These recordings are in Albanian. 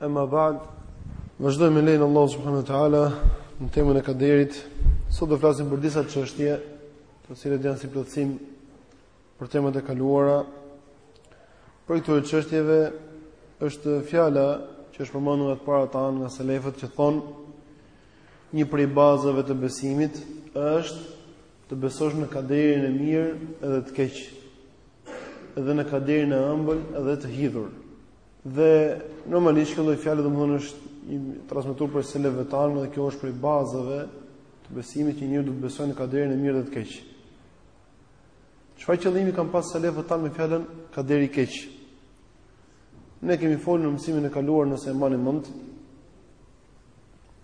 Emma ba'd. Vazhdojmë me lejen e Allahut subhanahu wa taala në temën e kaderit. Sot do flasim për disa çështje, të cilat janë si plotësim për temat e kaluara. Prej këtyre çështjeve është fjala që është përmendur nga të parët tanë nga selefët që thonë një prej bazave të besimit është të besosh në kaderin e mirë edhe të keq, edhe në kaderin e ëmbël edhe të hidhur. Dhe normalisht kjo lloj fjale domthonë është e transmetuar prej selefëve tanë dhe kjo është prej bazave të besimit që njeriu duhet të besojë në kaderin e mirë dhe të keq. Çfarë qëllimi kanë pas selefët tanë me fjalën kaderi i keq? Ne kemi folur në mësimin e kaluar nëse e mbani mend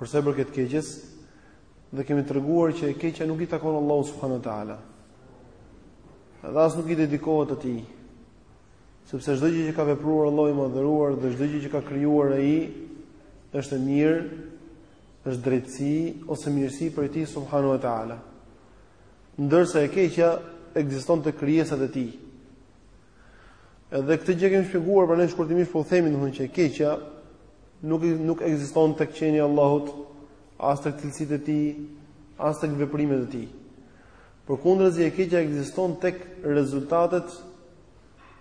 për sa i përket keqes dhe kemi treguar që e keqja nuk i takon Allahut subhanahu wa taala. Dhe as nuk i dedikohet atij. Sepse çdo gjë që ka vepruar Allahu i Madhëruar dhe çdo gjë që ka krijuar ai është e mirë, është drejtësi ose mirësi prej tij subhanahu wa taala. Ndërsa e keqja ekziston te krijesat e tij. Edhe këtë gjë e kemi shpjeguar prandaj shkurtimisht po u themi domethënë që e keqja nuk nuk ekziston tek qenia e Allahut, as tek cilësitë e tij, as tek veprimet e tij. Përkundrazi e keqja ekziston tek rezultatet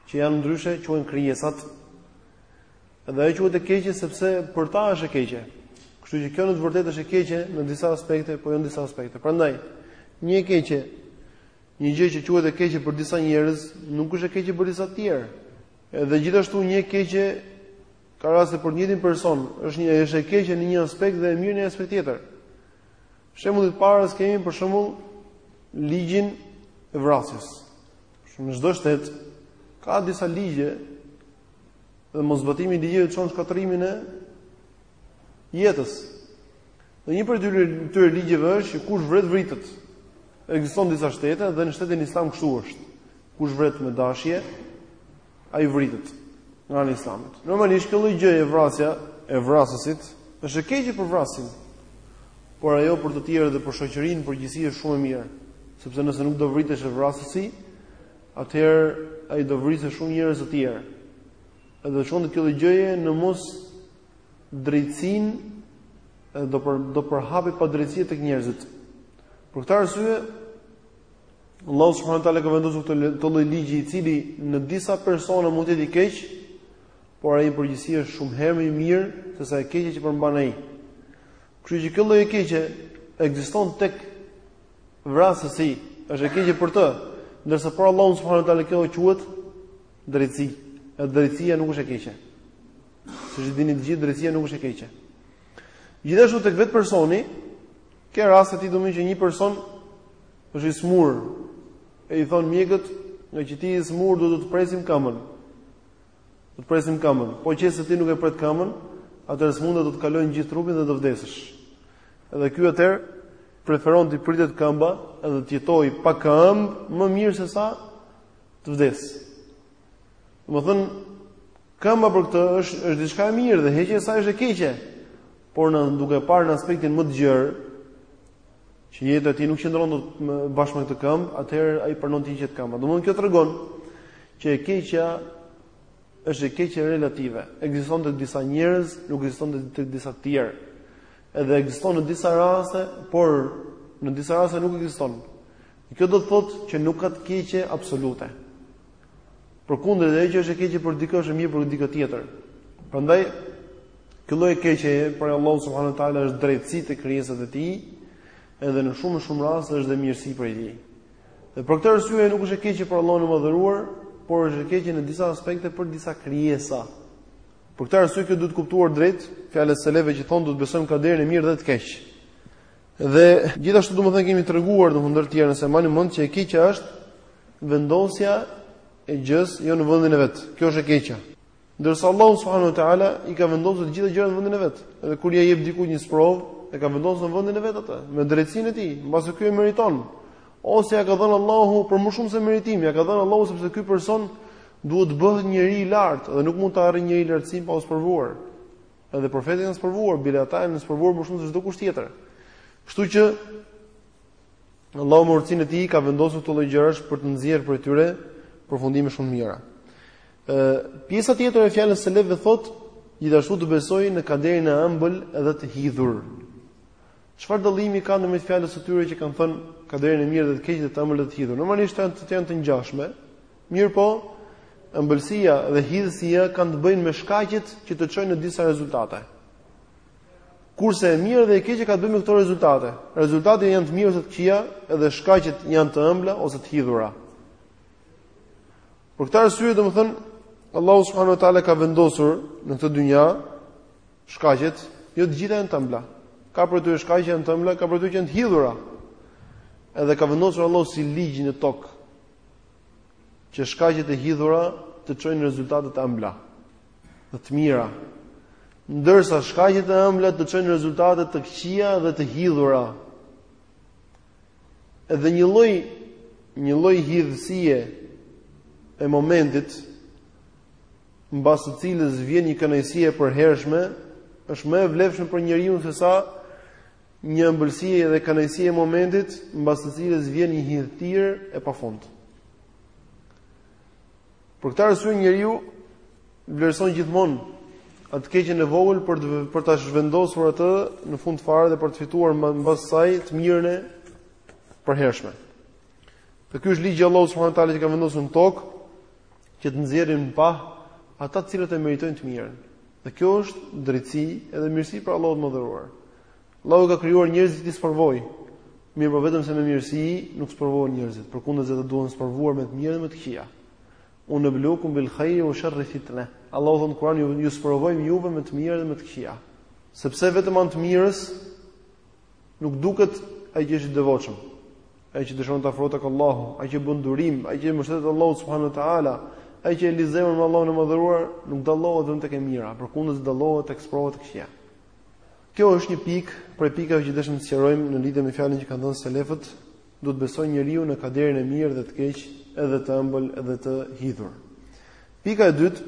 që janë ndryshe, quhen krijesat. Dhe ajo quhet e keqe sepse për ta është e keqe. Kështu që kjo në të vërtetë është e keqe në disa aspekte, por jo në disa aspekte. Prandaj, një e keqe, një gjë që quhet e keqe për disa njerëz, nuk është e keqe për disa të tjerë. Edhe gjithashtu një e keqe ka raste për të njëjtin person, është një është e keqe në një aspekt dhe e mirë në një aspekt tjetër. Shembulli i të parës kemi për shembull ligjin e vrasjes. Shembull në çdo shtet ka disa ligje dhe moszbatimi i ligjeve çon në shkatërrimin e jetës. Dhe një prej këtyre ligjeve është që kush vret vritet. Ekziston në disa shtete dhe në shtetin islam kështu është. Kush vret me dashje, ai vritet nga ana e Islamit. Normalisht kjo lloj gjëje vrasja e vrasësit është e keqe për vrasësin. Por ajo për të tjerë dhe për shoqërinë në përgjithësi është shumë e mirë, sepse nëse nuk do vriteshe vrasësi, atëherë ai do vriste shumë njerëz të tjerë. Edhe çonte kjo lloj gjëje në mosdrejtësi do për do përhapej padrejtësi tek njerëzit. Për këtë arsye Allahu subhanahu wa taala ka vendosur këtë lloj ligji i cili në disa persona mund të jetë i keq, por ai në përgjithësi është shumë herë më i mirë se sa e keqja që përmban ai. Kështu që kjo lloj e keqe ekziston tek vrasësi, është e keqe për të, ndërsa për Allahun subhanahu wa taala kjo quhet drejtësi. E drejtësia nuk është e keqe. Siç e dini të gjithë drejtësia nuk është e keqe. Gjithashtu tek vetë personi, ke raste ti domethënë që një person është i smur. E i thon mjekët, nga që ti i smur do të të presim këmbën. Do të presim këmbën. Po qe se ti nuk e pret këmbën, atëherë sëmundja do të kalojë në gjithë trupin dhe do të vdesësh. Edhe ky atëherë preferon t'i pritet këmba edhe të jetojë pa këmbë më mirë se sa të vdes. Domethënë këmba për këtë është është diçka e mirë dhe heqja e saj është e keqe. Por ne duke parë në aspektin më të gjerë, që jeta e tij nuk qëndron dot bashkë me këtë këmbë, atëherë ai pranon t'i hiqet këmba. Domthonë kjo tregon që e keqja është e keqe relative. Ekziston tek disa njerëz, nuk ekziston tek disa të tjerë. Edhe ekziston në disa raste, por në disa raste nuk ekziston. Kjo do të thotë që nuk ka të keqe absolute. Përkundrazi, ajo që është e keqe për dikë është e mirë për dikë tjetër. Prandaj kjo lloj e keqe prej Allahut subhanahu wa taala është drejtësi te krijesat e tij, edhe në shumë shumë raste është dhe mirësi prej tij. Dhe për këtë arsye nuk është e keqe për Allahun e madhëruar, por është e keqe në disa aspekte për disa krijesa. Për këtë arsye kjo duhet kuptuar drejt fjala e selefëve që thonë do të besojmë kaderin e mirë dhe të keq. Dhe gjithashtu domethënë kemi treguar domethënë ndër të tjera nëse mbani mend që e keqja është vendosja e gjës jo në vendin e vet. Kjo është e keqja. Ndërsa Allahu subhanahu wa taala i ka vendosur të gjitha gjërat në vendin e vet. Edhe kur ia jep dikujt një sprovë, e ka vendosur në vendin e vet atë, me drejtsinë e tij, mbase ky e meriton. Ose ja ka dhënë Allahu për më shumë se meritim, ja ka dhënë Allahu sepse ky person duhet të bëhet njeri i lartë dhe nuk mund të arrijë njeriu lartësim pa u sprovuar. Edhe profetët janë sprovuar, bile ata janë sprovuar më shumë se çdokush tjetër. Kështu që Allahu me urtësinë e tij ka vendosur këto lloj gjërash për të nxjerrë prej tyre përfundime shumë të mira. Ë pjesa tjetër e fjalës së selefëve thot gjithashtu të besojë në kaderin e ëmbël dhe të hidhur. Çfarë dallimi ka ndërmjet fjalës së tyre që kanë thënë kaderin e mirë dhe të keq dhe të ëmbël dhe të hidhur? Normalisht janë të janë të ngjashme, Mirëpo, ëmbëlsia dhe hidhësia kanë të bëjnë me shkaqet që të çojnë në disa rezultate. Kurse e mira dhe e keqja ka të bëjë me këto rezultate. Rezultatet janë të mira ose të këqija, edhe shkaqet janë të ëmbla ose të hidhura. Për këtë arsye, domethënë, Allahu subhanahu wa taala ka vendosur në këtë dynja shkaqet, jo të gjitha janë të ëmbla. Ka prej tyre shkaqe janë të ëmbla, ka prej tyre që janë të hidhura. Edhe ka vendosur Allahu si ligj në tokë që shkaqet e hidhura të çojnë rezultate të ëmbla, dhe të mira, ndërsa shkaqet e ëmbla të çojnë rezultate të këqija dhe të hidhura. Edhe një lloj një lloj hidhësie e momentit mbas së cilës vjen një kënaqësi e përhershme, është më e vlefshme për njeriun sesa një ëmbëlsi dhe kënaqësi e momentit, mbas së cilës vjen një hidhtirë e pafund. Për këtë arsye njeriu vlerëson gjithmonë atë të keqen e vogël për të për ta zhvendosur atë në fund fare dhe për të fituar mbas saj të mirën e përhershme. Dhe ky është ligji i Allahut subhanahu teala që ka vendosur në tokë, që të nxjerrin në pah ata të cilët e meritojnë të mirën. Dhe kjo është drejtësi edhe mirësi prej Allahut madhëruar. Allahu ka krijuar njerëzit t'i sprovojë, mirëpo vetëmse me mirësi nuk sprovohen njerëzit, përkundrazi ata duhen sprovuar me të mirë dhe me të këqija. Wa nablukum bil khairi wa sharri fitna. Allahu thotë në Kur'an ne ju sprovojmë juve me të mirë dhe me të këqija. Sepse vetëm me anë të mirës Nuk duket ai që është i devotshëm, ai që dëshiron të afrohet tek Allahu, ai që bën durim, ai që mbështetet te Allahu subhanahu wa taala, ai që e lidh zemrën me Allahun e madhëruar, nuk dallohet vetëm tek e mira, përkundrazi dallohet tek sprovat e këqija. Kjo është një pikë prej pikave që deshëm të sqarojmë në lidhje me fjalën që kanë thënë selefët, duhet të besojë njeriu në kaderin e mirë dhe të keq, edhe të ëmbël edhe të hidhur. Pika e dytë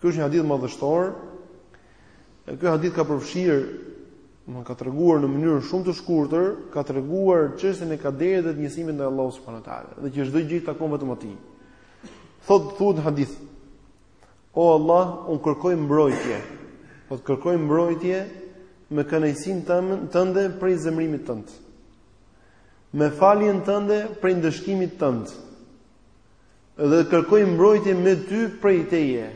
Ky është një hadith madhështor. Dhe ky hadith ka përfshirë, më ka treguar në mënyrë shumë të shkurtër, ka treguar çështjen e kaderit dhe të njësimit ndaj Allahut subhanuhu teala, dhe që çdo gjë i takon vetëm atij. Thot thuhet në hadith: O Allah, un kërkoj mbrojtje. Po kërkoj mbrojtje me kënaqësinë tënde prej zemrimit tënd. Me faljen tënde prej ndëshkimit tënd. Dhe kërkoj mbrojtje me ty prej teje.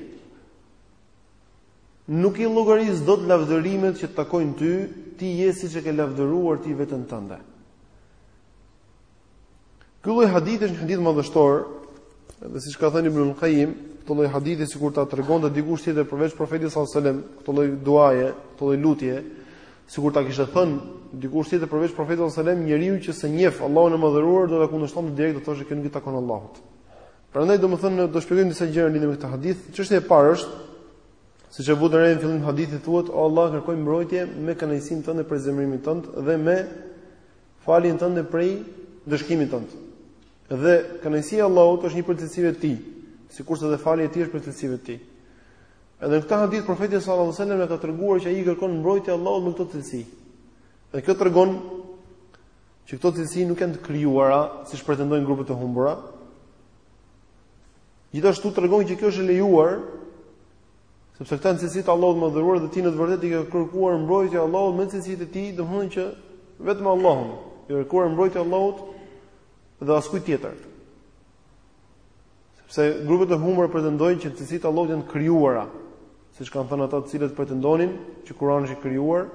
Nuk i llogaris dot lavdërimet që të takojnë ty, ti je siç e ke lavdëruar ti veten tënde. Ky lloj hadithi është një hadith madhështor, dhe siç ka thënë Ibnul Qayyim, këtë lloj hadithi sikur ta tregonte dikush tjetër përveç profetit sallallahu alajhi wasallam, këtë lloj duaje, këtë lloj lutje, Sikur ta kishte thënë dikush tjetër përveç profetit sallallahu alajhi wasallam, njeriu që s'e njeh Allahun e madhëruar do ta kundërshtonte direkt do thoshte që nuk i takon Allahut. Prandaj domethënë do shpjegojmë disa gjëra lidhur me këtë hadith. Çështja e parë është siç e vutë re në fillim hadithit thuhet o Allah kërkoj mbrojtje me kënaqësinë tënde prej zemrimit tënd dhe me faljen tënde prej ndëshkimit tënd. Dhe kënaqësia e Allahut është një prej cilësive të tij, sikurse edhe falja e tij është prej cilësive të tij. Edhe në këtë hadith profeti sallallahu alajhi wasallam e ka treguar që ai i kërkon mbrojtje Allahut me këto cilësi. Dhe kjo tregon që këto cilësi nuk janë të krijuara, siç pretendojnë grupet e humbura. Gjithashtu tregon që kjo është e lejuar, sepse këto janë cilësi të Allahut madhëruar dhe ti në të vërtetë i ke kërkuar mbrojtje Allahut me cilësitë e tij, domethënë që vetëm Allahun, i ke kërkuar mbrojtje Allahut dhe askujt tjetër. Sepse grupet e humbura pretendojnë që cilësitë e Allahut janë krijuara, siç kanë thënë ata të cilët pretendonin që Kurani është i krijuar.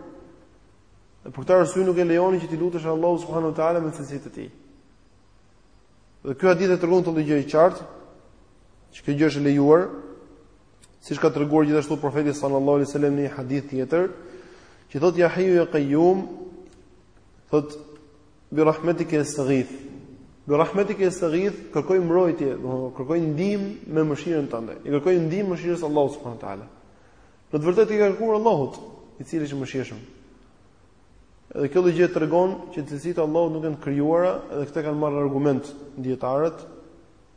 Dhe për këtë arsye nuk e lejonin që t'i lutesh Allahut subhanahu wa taala me cilësitë e tij. Dhe ky hadith e tregon këtë gjë qartë, që kjo gjë është e lejuar, siç ka treguar gjithashtu profeti sallallahu alaihi wasallam në një hadith tjetër, që thotë ya hayyu ya qayyum, thotë Bi rahmetike estaghith. Bi rahmetike estaghith, kërkoj mbrojtje, domethënë kërkoj ndihmë me mëshirën tënde. I kërkon ndihmë mëshirës së Allahut subhanahu wa taala. Në të vërtetë i ke kërkuar Allahut, i cili është mëshirshëm. Edhe kjo gjë tregon që cilësitë e Allahut nuk janë krijuara, edhe këtë kanë marrë argument dijetarët,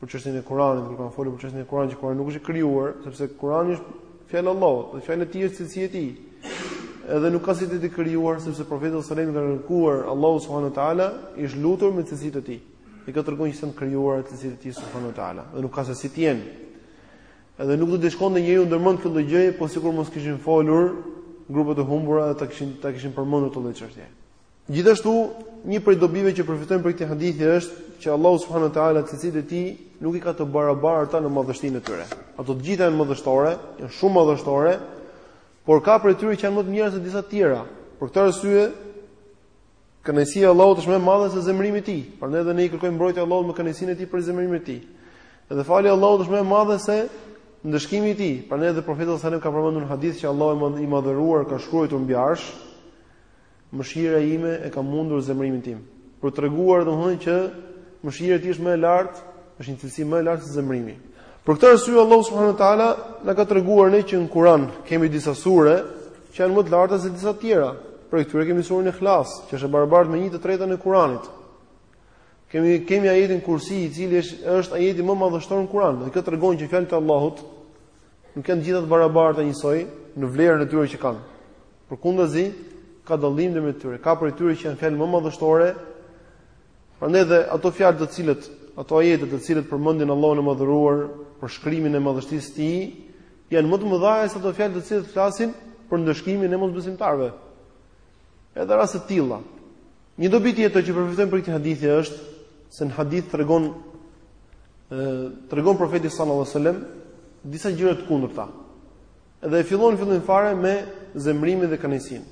për çështjen e Kuranit, kur kanë folur për çështjen e Kuranit, që Kurani nuk është i krijuar, sepse Kurani është fjalë e Allahut, dhe fjalë e tij është cilësi e tij. Edhe nuk ka si të jetë e krijuar sepse profeti sallallahu alajhi wasallam ka kërkuar Allahut subhanahu wa taala i është lutur me cilësitë e tij. Dhe kjo tregon që s'janë krijuar cilësitë e tij subhanahu wa taala, dhe nuk ka se si të jenë. Edhe nuk do t'i shkonte njeriut ndërmend kjo lloj gjëje, po sikur mos kishin folur grupet e humbura dhe ta kishin ta kishin përmendur këtë lloj çështjeje. Gjithashtu, një prej dobive që përfitojmë prej këtij hadithi është që Allahu subhanahu wa taala cilësitë e tij nuk i ka të barabarta në madhështinë e tyre. Ato të gjitha janë madhështore, janë shumë madhështore, por ka prej tyre që janë më të mira se disa të tjera. Për këtë arsye, kënaqësia e Allahut është më e madhe se zemërimi i tij. Prandaj edhe ne i kërkojmë mbrojtje Allahut me kënaqësinë e tij prej zemërimit të tij. Edhe falja e Allahut është më e madhe se ndëshkimi i tij. Prandaj edhe profeti sallallahu alajhi wasallam ka përmendur në hadith që Allahu i madhëruar ka shkruar mbi arsh Mëshira ime e ka mundur zemërimin tim. Për treguar domethënë që mëshira e tij është më e lartë, është një cilësi më e lartë se zemërimi. Për këtë arsye Allahu subhanahu wa taala na ka treguar ne që në Kur'an kemi disa sure që janë më të larta se disa të tjera. Prej këtyre kemi surën Ikhlas, që është e barabartë me 1/3 e Kur'anit. Kemi kemi ajetin Kursi, i cili është është ajeti më madhështor në Kur'an. Dhe kjo tregon që fjalët e Allahut nuk janë gjithë të barabarta njësoj në vlerën e tyre që kanë. Përkundazi, ka dallim në mes tyre. Ka prej tyre që janë fjalë më madhështore, prandaj dhe ato fjalë të cilët, ato ajete të cilët përmendin Allahun e madhëruar përshkrimin e madhështisë së tij, janë më të mëdha se ato fjalë të cilët flasin për ndëshkimin e mosbesimtarëve. Edhe raste të tilla. Një dobi tjetër që përfitojmë prej këtij hadithi është se në hadith tregon ë tregon profeti sallallahu alajhi wasallam disa gjëra të kundërta. Dhe e fillon fillim fare me zemërimin dhe kënaqësinë.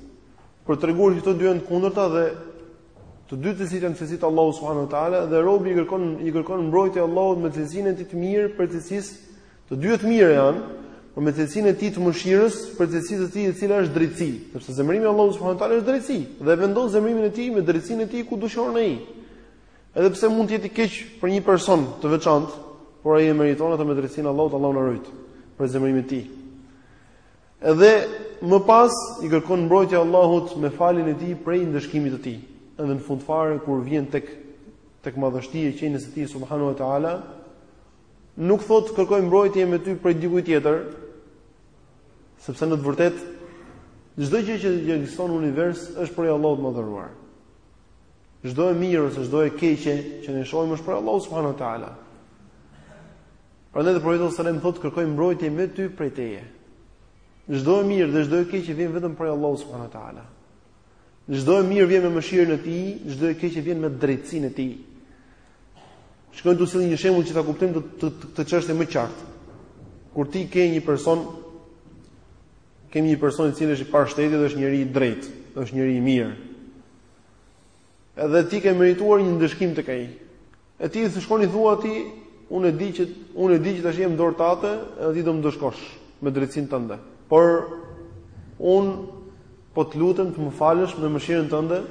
Për të treguar që këto dy janë të kundërta dhe të dy cilësitë janë cilësi të Allahut subhanahu wa taala dhe robi i kërkon i kërkon mbrojtje Allahut me cilësinë e tij të mirë prej cilësisë të dyja të mira janë por me cilësinë e tij të mëshirës prej cilësisë së tij e cila është drejtësi sepse zemërimi i Allahut subhanahu wa taala është drejtësi dhe e vendos zemërimin e tij me drejtësinë e tij ku dëshon ai Edhe pse mund të jetë i keq për një person të veçantë, por ai e meriton atë me drejtësinë e Allahut, Allahu na rujt prej zemërimit të tij. Edhe më pas i kërkon mbrojtje Allahut me faljen e tij prej ndëshkimit të tij. Edhe në fund fare kur vjen tek tek madhështia e qenies së tij subhanahu wa taala, nuk thotë kërkoj mbrojtje me ty prej dikujt tjetër, sepse në të vërtetë çdo gjë që ekziston në univers është prej Allahut të madhëruar. Çdo e mirë ose çdo e keqe që ne shohim është prej Allahut subhanahu wa taala. Prandaj dhe profeti sallallahu alajhi wasallam thotë kërkoj mbrojtje me ty prej teje. Çdo e mirë dhe çdo e keqe vjen vetëm prej Allahut subhanahu wa taala. Çdo e mirë vjen me mëshirën e tij, çdo e keqe vjen me drejtësinë e tij. Shkojmë të sjellim një shembull që ta kuptojmë këtë çështje më qartë. Kur ti ke një person kemi një person i cili është i pari i shtetit dhe është njeri i drejtë, është njeri i mirë. Edhe ti ke merituar një ndëshkim tek ai. E ti shkon i thua atij, unë e di që unë e di që tash jam në dorë tate, edhe ti do më ndëshkosh me drejtësinë tënde. Por unë po të lutem të më falësh me mëshirën tënde,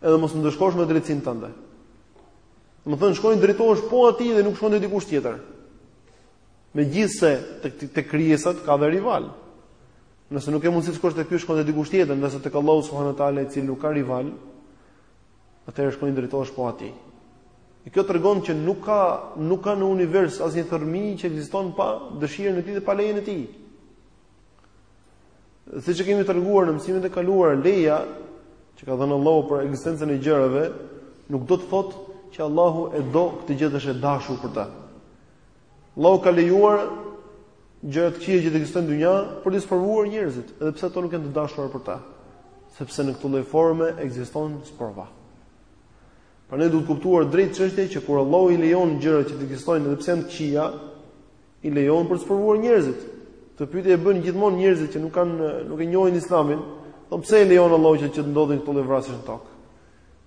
edhe mos më ndëshkosh me drejtësinë tënde. Domethënë shkon i drejtohesh po atij dhe nuk shkon te dikush tjetër. Megjithëse te te krijesat ka dhe rival. Nëse nuk ke mundësi të shkosh te ky, shkon te dikush tjetër, ndërsa tek Allahu subhanahu wa taala i cili nuk ka rival, atëherë shkon i drejtohesh po atij. E kjo tregon që nuk ka nuk ka në univers asnjë thërrmi që ekziston pa dëshirën e tij dhe pa lejen e tij. Siç e kemi treguar në mësimet e kaluara, leja që ka dhënë Allahu për ekzistencën e gjërave nuk do të thotë që Allahu e do këtë gjë dhe është e dashur për të. Allahu ka lejuar gjëra të këqija që të ekzistojnë në dynja për t'i sprovuar njerëzit, edhe pse ato nuk janë të dashura për të, sepse në këtë lloj forme ekziston sprova. Pra ne duhet kuptuar drejt çështja që kur Allahu i lejon gjërat që të ekzistojnë edhe pse janë të këqija, i lejon për t'i sprovuar njerëzit. Këtë pyetje e bëjnë gjithmonë njerëzit që nuk kanë nuk e njohin Islamin, thonë pse i lejon Allahu që të ndodhin këto lloj vrasjesh në tokë.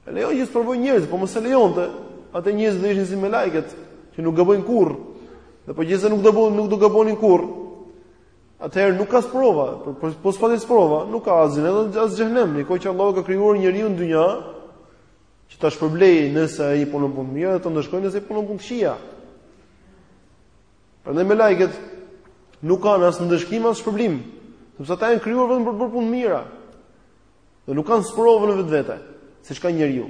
E lejon që të sprovojë njerëzit, po mos e lejonte, atëherë njerëzit do ishin si melaiket, që nuk gabojnë kurrë. Dhe po gjithsesi nuk do bëu, nuk do gabonin kurrë. Atëherë nuk ka sprova, por po, po s'pati sprova, nuk ka as xhenet edhe as xhehenem, në kohë që Allahu ka krijuar njeriun në dynja që ta shpërblejë nëse ai punon punë të mira dhe ta ndëshkojë nëse punon punë të këqija. Prandaj melaiket nuk kanë as ndëshkim as shpërblim, sepse ata janë krijuar vetëm për të bërë punë të mira. Dhe nuk kanë sprovën në vetvete, siç ka njeriu.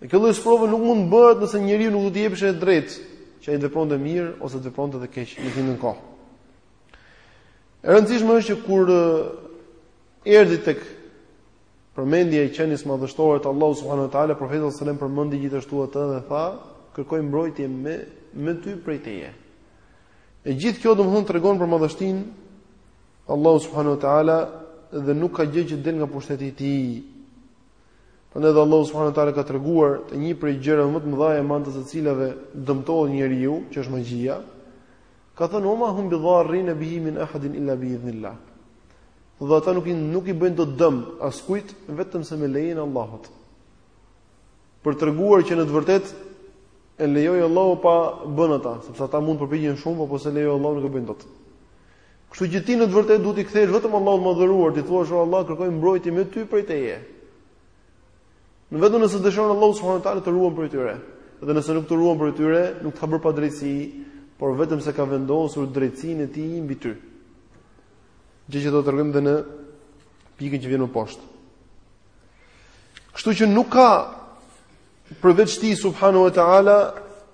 Dhe kjo lloj sprove nuk mund të bëhet nëse njeriu nuk do t'i jepej e drejta që ai të vepronte mirë ose të vepronte keq në një kohë. E rëndësishme është që kur erdhi tek përmendja e qenies madhështore të Allahut subhanahu wa taala profeti sallallahu alajhi wasallam përmendi gjithashtu atë dhe tha kërkoj mbrojtje me me ty prej teje. E gjithë kjo domethënë tregon për madhështinë Allahu subhanahu wa taala dhe nuk ka gjë që del nga pushteti i tij. Prandaj Allahu subhanahu wa taala ka treguar te një prej gjërave më të mëdha me anë të së cilave dëmtohet njeriu, që është magjia, ka thënë wa ma hum bi dharrine bihi min ahadin illa bi idhnillah. Dhe ata nuk i nuk i bëjnë dot dëm askujt vetëm se me lejen e Allahut. Për të treguar që në të vërtetë e lejoi Allahu pa e bënë ata, sepse ata mund të përpiqen shumë, por po s'e lejoi Allahu nuk e bëjnë dot. Kështu që ti në të vërtetë duhet t'i kthehesh vetëm Allahut të Madhëruar, t'i thuash o Allah kërkoj mbrojtje me ty prej teje. Domethënë vetëm nëse dëshiron Allahu subhanahu wa taala të ruan prej tyre. Dhe nëse nuk të ruan prej tyre, nuk të ka bërë padrejtësi, por vetëm se ka vendosur drejtësinë e tij mbi ty. Gjë që do ta tregojmë edhe në pikën që vjen më poshtë. Kështu që nuk ka Përveç Tij subhanahu wa taala,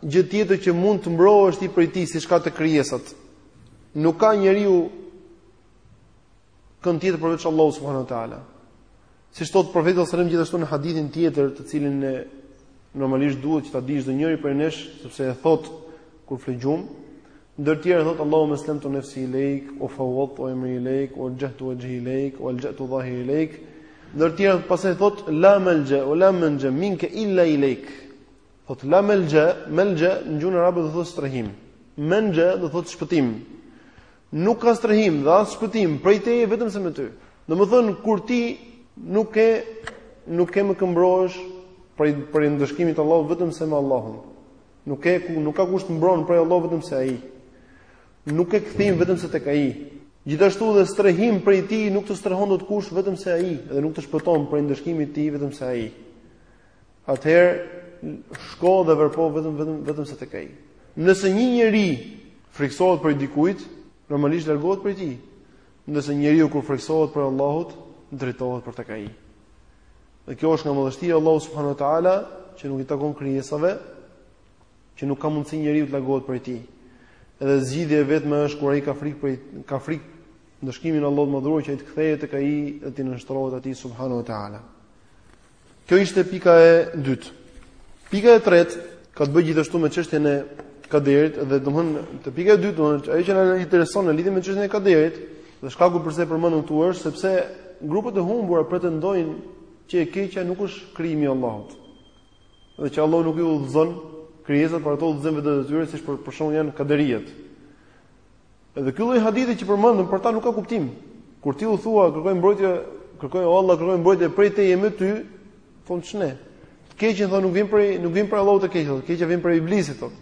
gjë tjetër që mund të mbrohesh ti prej Tij, siç ka te krijesat. Nuk ka njeriu kënd tjetër përveç Allahut subhanahu wa taala. Siç thotë profeti sallallahu alajhi wasallam gjithashtu në hadithin tjetër, të cilin ne normalisht duhet që ta dijë çdo njeri prej nesh, sepse e thotë kur fle gjumë, Ndër të tjera thotë Allahume eslemtu nefsi ilejk, ue feuedtu emri ilejk, ue uexhehtu uexhhi ilejk, ue elxhe'tu dhahri ilejk. Ndër të tjera pastaj thotë la melxhe, ue la menxha, minke illa ilejk. Thotë la melxhe, melxhe në gjuhën arabe do të thotë strehim. Menxha do të thotë shpëtim. Nuk ka strehim dhe as shpëtim, prej teje vetëm se me ty. Domethënë, kur ti nuk e, nuk ke me kë mbrohesh prej, prej ndëshkimit të Allahut vetëm se me Allahun. Nuk ke ku, nuk ka kush të mbron prej Allahut vetëm se Ai. Nuk ke kthim vetëm se tek Ai. Gjithashtu dhe strehim prej Tij nuk të strehon dot kush vetëm se Ai dhe nuk të shpëton prej ndëshkimit të Tij vetëm se Ai. Atëherë shko dhe vrapo vetëm vetëm vetëm se tek Ai. Nëse një njeri friksohet prej dikujt, normalisht largohet prej Tij. Nëse njeriu kur friksohet prej Allahut, drejtohet për tek Ai. Dhe kjo është nga madhështia e Allahut subhanahu wa taala, që nuk i takon krijesave, që nuk ka mundësi njeriu të largohet prej tij. Edhe zgjidhja e vetme është kur ai ka frikë prej ka frikë ndëshkimin e Allahut t'madhruar që ai të kthehet tek ai dhe t'i nënshtrohet atij subhanahu wa taala. Kjo ishte pika e dytë. Pika e tretë ka të bëjë gjithashtu me çështjen e kaderit dhe domthon te pika e dytë domthon ajo që na intereson në lidhje me çështjen e kaderit Dhe shkaku përse e përmendëm këtu është sepse grupet e humbura pretendojnë që e keqja nuk është krijimi i Allahut. Dhe që Allahu nuk i udhëzon krijesat, por ato udhëzojnë veten e tyre, siç për për shembull janë kaderiet. Dhe ky lloj hadithi që përmendëm për ta nuk ka kuptim. Kur ti u thua kërkoj mbrojtje, kërkoj o Allah, kërkoj mbrojtje prej teje me ty, thon ç'ne. Të keqen thon nuk vjen prej nuk vjen prej Allahut e keqja, e keqja vjen prej Iblisit thon.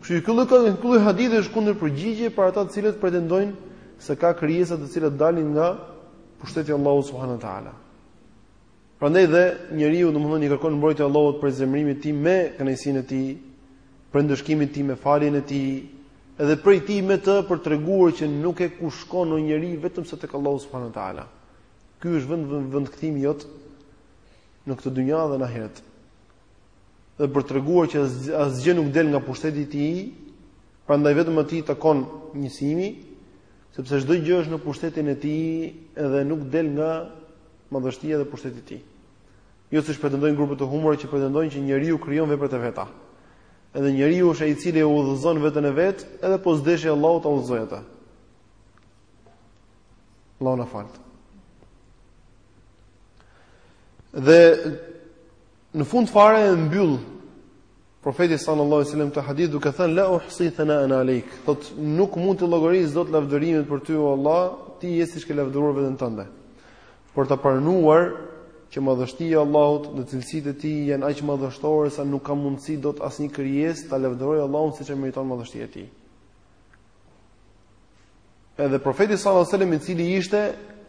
Kështu që ky lloj ky lloj hadithi është kundërpërgjigje për ata të cilët pretendojnë se ka krijesa të cilat dalin nga pushteti i Allahut subhanuhu teala. Prandaj dhe njeriu domthonë i kërkon mbrojtje Allahut prej zemërimit të tij me kënaqësinë e tij, prej ndëshkimit të tij me faljen e tij, edhe prej tij me të për të treguar që nuk ke ku shkon o njeri vetëm se tek Allahu subhanahu wa taala. Ky është vend vendkthimi jot në këtë dynja dhe në ahiret. dhe për të treguar që asgjë nuk del nga pushteti i tij, prandaj vetëm atij i takon njësimi, sepse çdo gjë është në pushtetin e tij dhe nuk del nga madhështia dhe pushteti i tij. Jo siç pretendojnë grupet e humbura që pretendojnë që njeriu krijon veprat e veta. Edhe njeriu është ai i cili e udhëzon veten e vet, edhe po s'deshi Allahu ta udhëzojë atë. Allahu na fal. Dhe Në fund fare e mbyll Profeti sallallahu alaihi wasallam këtë hadith duke thënë la uhsi thana'an aleik. Thot nuk mund t'i llogaris dot lavdërimet për ty o Allah, ti je siç ke lavdëruar veten tënde. Për të pranuar që madhështia e Allahut në cilësitë e tij janë aq madhështore sa nuk ka mundësi dot asnjë krijesë ta lavdërojë Allahun siç e meriton madhështia e tij. Edhe profeti sallallahu alajhi wasallam i cili ishte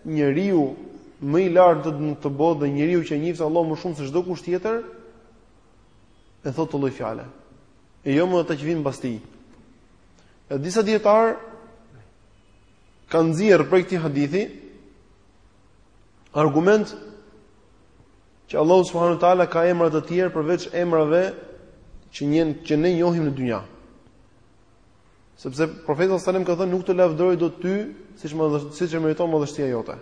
njeriu më i lartë në këtë botë dhe njeriu që njihte Allahun më shumë se çdo kush tjetër e thotë këtë lloj fjale. E jo më ata që vinë pas tij. E disa dietar kanë nxjerr prej këtij hadithi argument që Allah subhanahu wa taala ka emra të tjerë përveç emrave që një që ne njohim në dynja. Sepse profeti sallallahu alajhi wasallam ka thënë nuk të lavdëroj dot ty, siç më siç e meriton madhështia jote.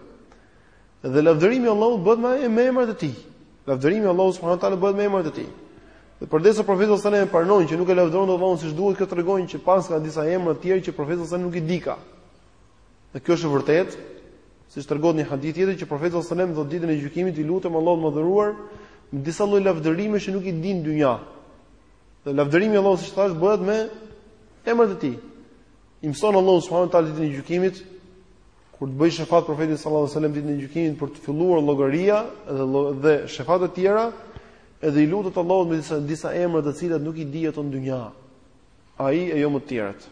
Dhe lavdërimi i Allahut bëhet me me emrat e tij. Lavdërimi i Allahut subhanahu wa taala bëhet me emrat e tij. Dhe përderisa profeti sallallahu alajhi wasallam pranon që nuk e lavdëron dot Allahun siç duhet, kjo tregon që paska disa emra të tjerë që profeti sallallahu alajhi wasallam nuk i dika. Dhe kjo është e vërtetë, siç tregon një hadith tjetër që profeti sallallahu alajhi wasallam në ditën e gjykimit i lutet Allahut e lavdëron me disa lloj lavdërime që nuk i di në dynja. Dhe lavdërimi i Allahut siç thash bëhet me emrat e tij. I mëson Allahu subhanahu wa taala ditën e gjykimit kur të bëjë shefat profeti sallallahu alajhi wasallam ditën e gjykimit për të filluar llogaria dhe dhe shefate tjera, edhe i lutet Allahut me disa disa emra të cilat nuk i di ato në dynja. Ai e jo më të tjerët.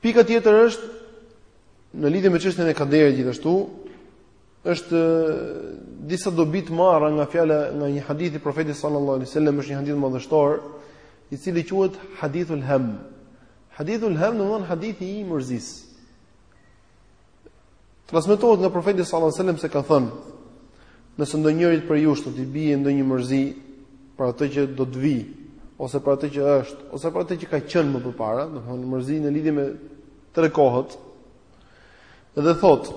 Pika tjetër është në lidhje me çështjen e kaderit gjithashtu, është disa dobi të marra nga fjala nga një hadith i profetit sallallahu alaihi wasallam është një hadith madhështor i cili quhet hadithul hem hadithul hem domethënë hadithi i mërzisë transmetohet nga profeti sallallahu alaihi wasallam se ka thënë nëse ndonjërit prej jush thotë i bie ndonjë mërzi për atë që do të vijë ose për atë që është ose për atë që ka qenë më përpara domethënë mërzi në lidhje me tre kohët dhe thotë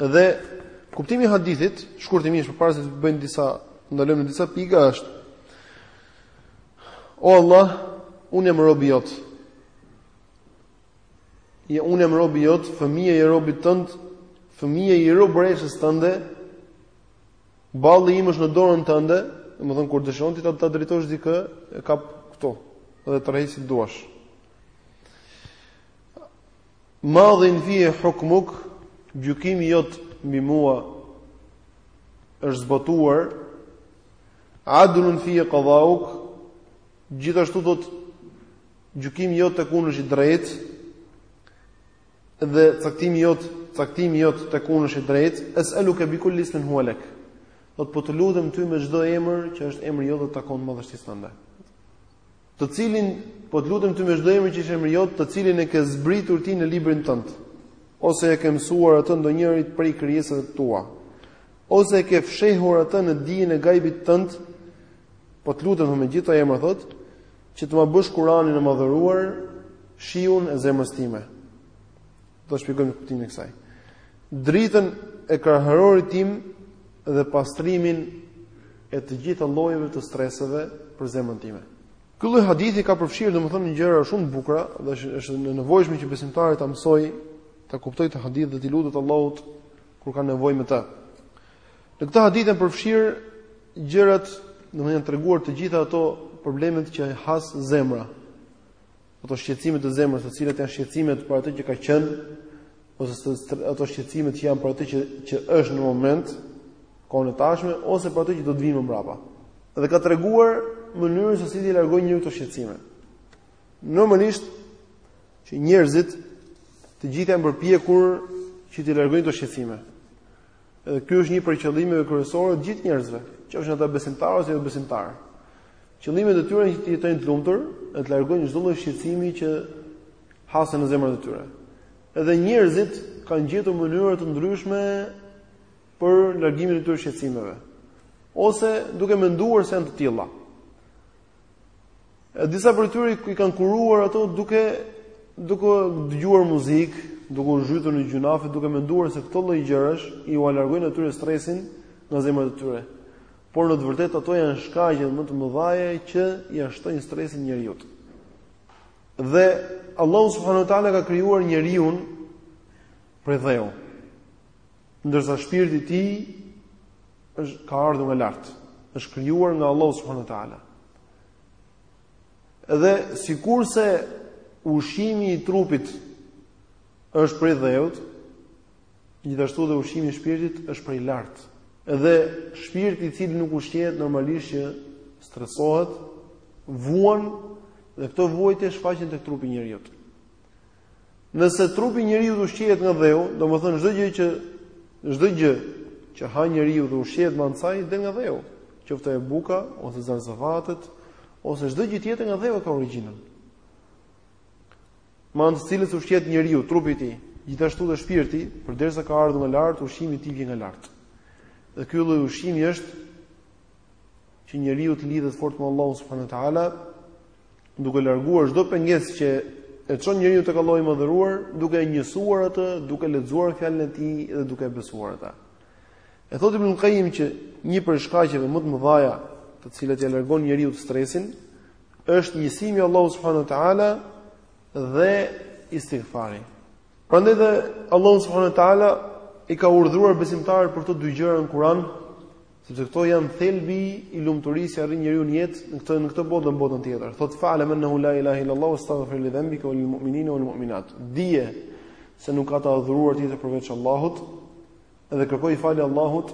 Dhe kuptimi i hadithit, shkurtimisht përpara se të bëjmë disa të ndalojmë në disa pika është O Allah, unë jam robi jot. Ja unë jam robi jot, fëmija i robit tënd, fëmija i robëreshës tënde, balli im është në dorën tënde, domethënë kur dëshon ti ta ta drejtosh dikë, e kap këtu dhe e tërheq si duash. Madhin fi hukmuk, gjykimi jot mbi mua është zbatuar. Adlun fi qadauk, gjithashtu do të gjykimi jot tek unë është i drejtë dhe caktimi jot, caktimi jot tek unë është i drejtë. Es'aluka bi kulli ismin huwa lak. Do të po të lutem ty me çdo emër që është emri jot dhe i takon madhështisë tënde. Të cilin, po të lutem ty me çdo emër që është emri jot, të cilin e ke zbritur ti në librin tënd, ose e ke mësuar atë ndonjërit prej krijesave të tua, ose e ke fshehur atë në dijen e gajbit tënd, po të lutem me gjithë ato emra thotë, që të ma bësh Kur'anin e madhëruar shiun e zemrës time. Do të shpjegojmë kuptimin e kësaj. Dritën e krahërorit tim dhe pastrimin e të gjitha llojeve të streseve për zemrën time. Ky lloj hadithi ka përfshirë domethënë gjëra shumë të bukura dhe është e nevojshme që besimtari ta mësojë, ta kuptojë këtë hadith dhe t'i lutet Allahut kur ka nevojë me të. Në këtë hadith janë përfshirë gjërat, domethënë janë treguar të gjitha ato problemet që has zemra. ato shqetësime të zemrës, të cilat janë shqetësime për atë që ka qenë ose ato shqetësime që janë për atë që që është në moment kohën e tashme ose për atë që do të vijë më mbrapa. Dhe ka treguar mënyrën se si t'i largojë njeriu këto shqetësime. Normalisht që njerëzit të gjithë janë përpjekur që t'i largojnë këto shqetësime. Edhe ky është një prej qëllimeve kryesore të gjithë njerëzve, qofshin ata besimtarë ose jo besimtarë. Qëllimet e tyre janë që të jetojnë të lumtur dhe të largojnë çdo lloj shqetësimi që hasen në zemrat e tyre. Edhe njerëzit kanë gjetur mënyra të ndryshme për largimin e këtyre shqetësimeve ose duke menduar se janë të tilla. E disa prej tyre i kanë kuruar ato duke duke dëgjuar muzikë, duke u zhytur në gjynahe, duke menduar se këto lloj gjërash ua largojnë atyre stresin nga zemrat e tyre. Por në të vërtetë ato janë shkaqe më të mëdha që ia shtojnë stresin njeriut. Dhe Allahu subhanahu wa taala ka krijuar njeriun prej dheu. ndërsa shpirti i tij është ka ardhur nga lart, është krijuar nga Allahu subhanahu wa taala. Dhe sikurse ushqimi i trupit është prej dheut, gjithashtu dhe ushqimi i shpirtit është prej lart. Dhe shpirti i cili nuk ushqehet normalisht që stresohet, vuan dhe këto vuajtje shfaqen tek trupi i njeriut. Nëse trupi i njeriut ushqehet nga dheu, domethënë çdo gjë që çdo gjë që ha njeriu dhe ushqehet me anë të saj del nga dheu, qoftë ajo buka ose zarzavatet ose çdo gjë tjetër nga dheu ka origjinën. Me anë të cilës ushqehet njeriu, trupi i tij, gjithashtu dhe shpirti, përderisa ka ardhur nga lart, ushqimi i tij vjen nga lart. Dhe ky lloj ushqimi është që njeriu të lidhet fort me Allahun subhanuhu teala, duke larguar çdo pengesë që e çon njeriu tek Allahu i mëdhëruar, duke e njësuar atë, duke lexuar fjalën e tij dhe duke e besuar atë. E thotë Ibn Qayyim që një prej shkaqeve më të mëdha, të cilat ia largon njeriut stresin, është njësimi i Allahut subhanuhu teala dhe istighfari. Prandaj dhe Allahu subhanuhu teala i ka urdhëruar besimtarët për këto dy gjëra në Kur'an, Sepse këto janë thelbi i lumturisë që arrin njeriu në jetë, në këtë në këtë botë dhe në botën tjetër. Thot fa'lam annahu la ilaha illa Allah wastaghfir li dhanbika wa lil mu'minina wal mu'minat. Dije se nuk ka të adhuruar tjetër përveç Allahut dhe kërkoj falje Allahut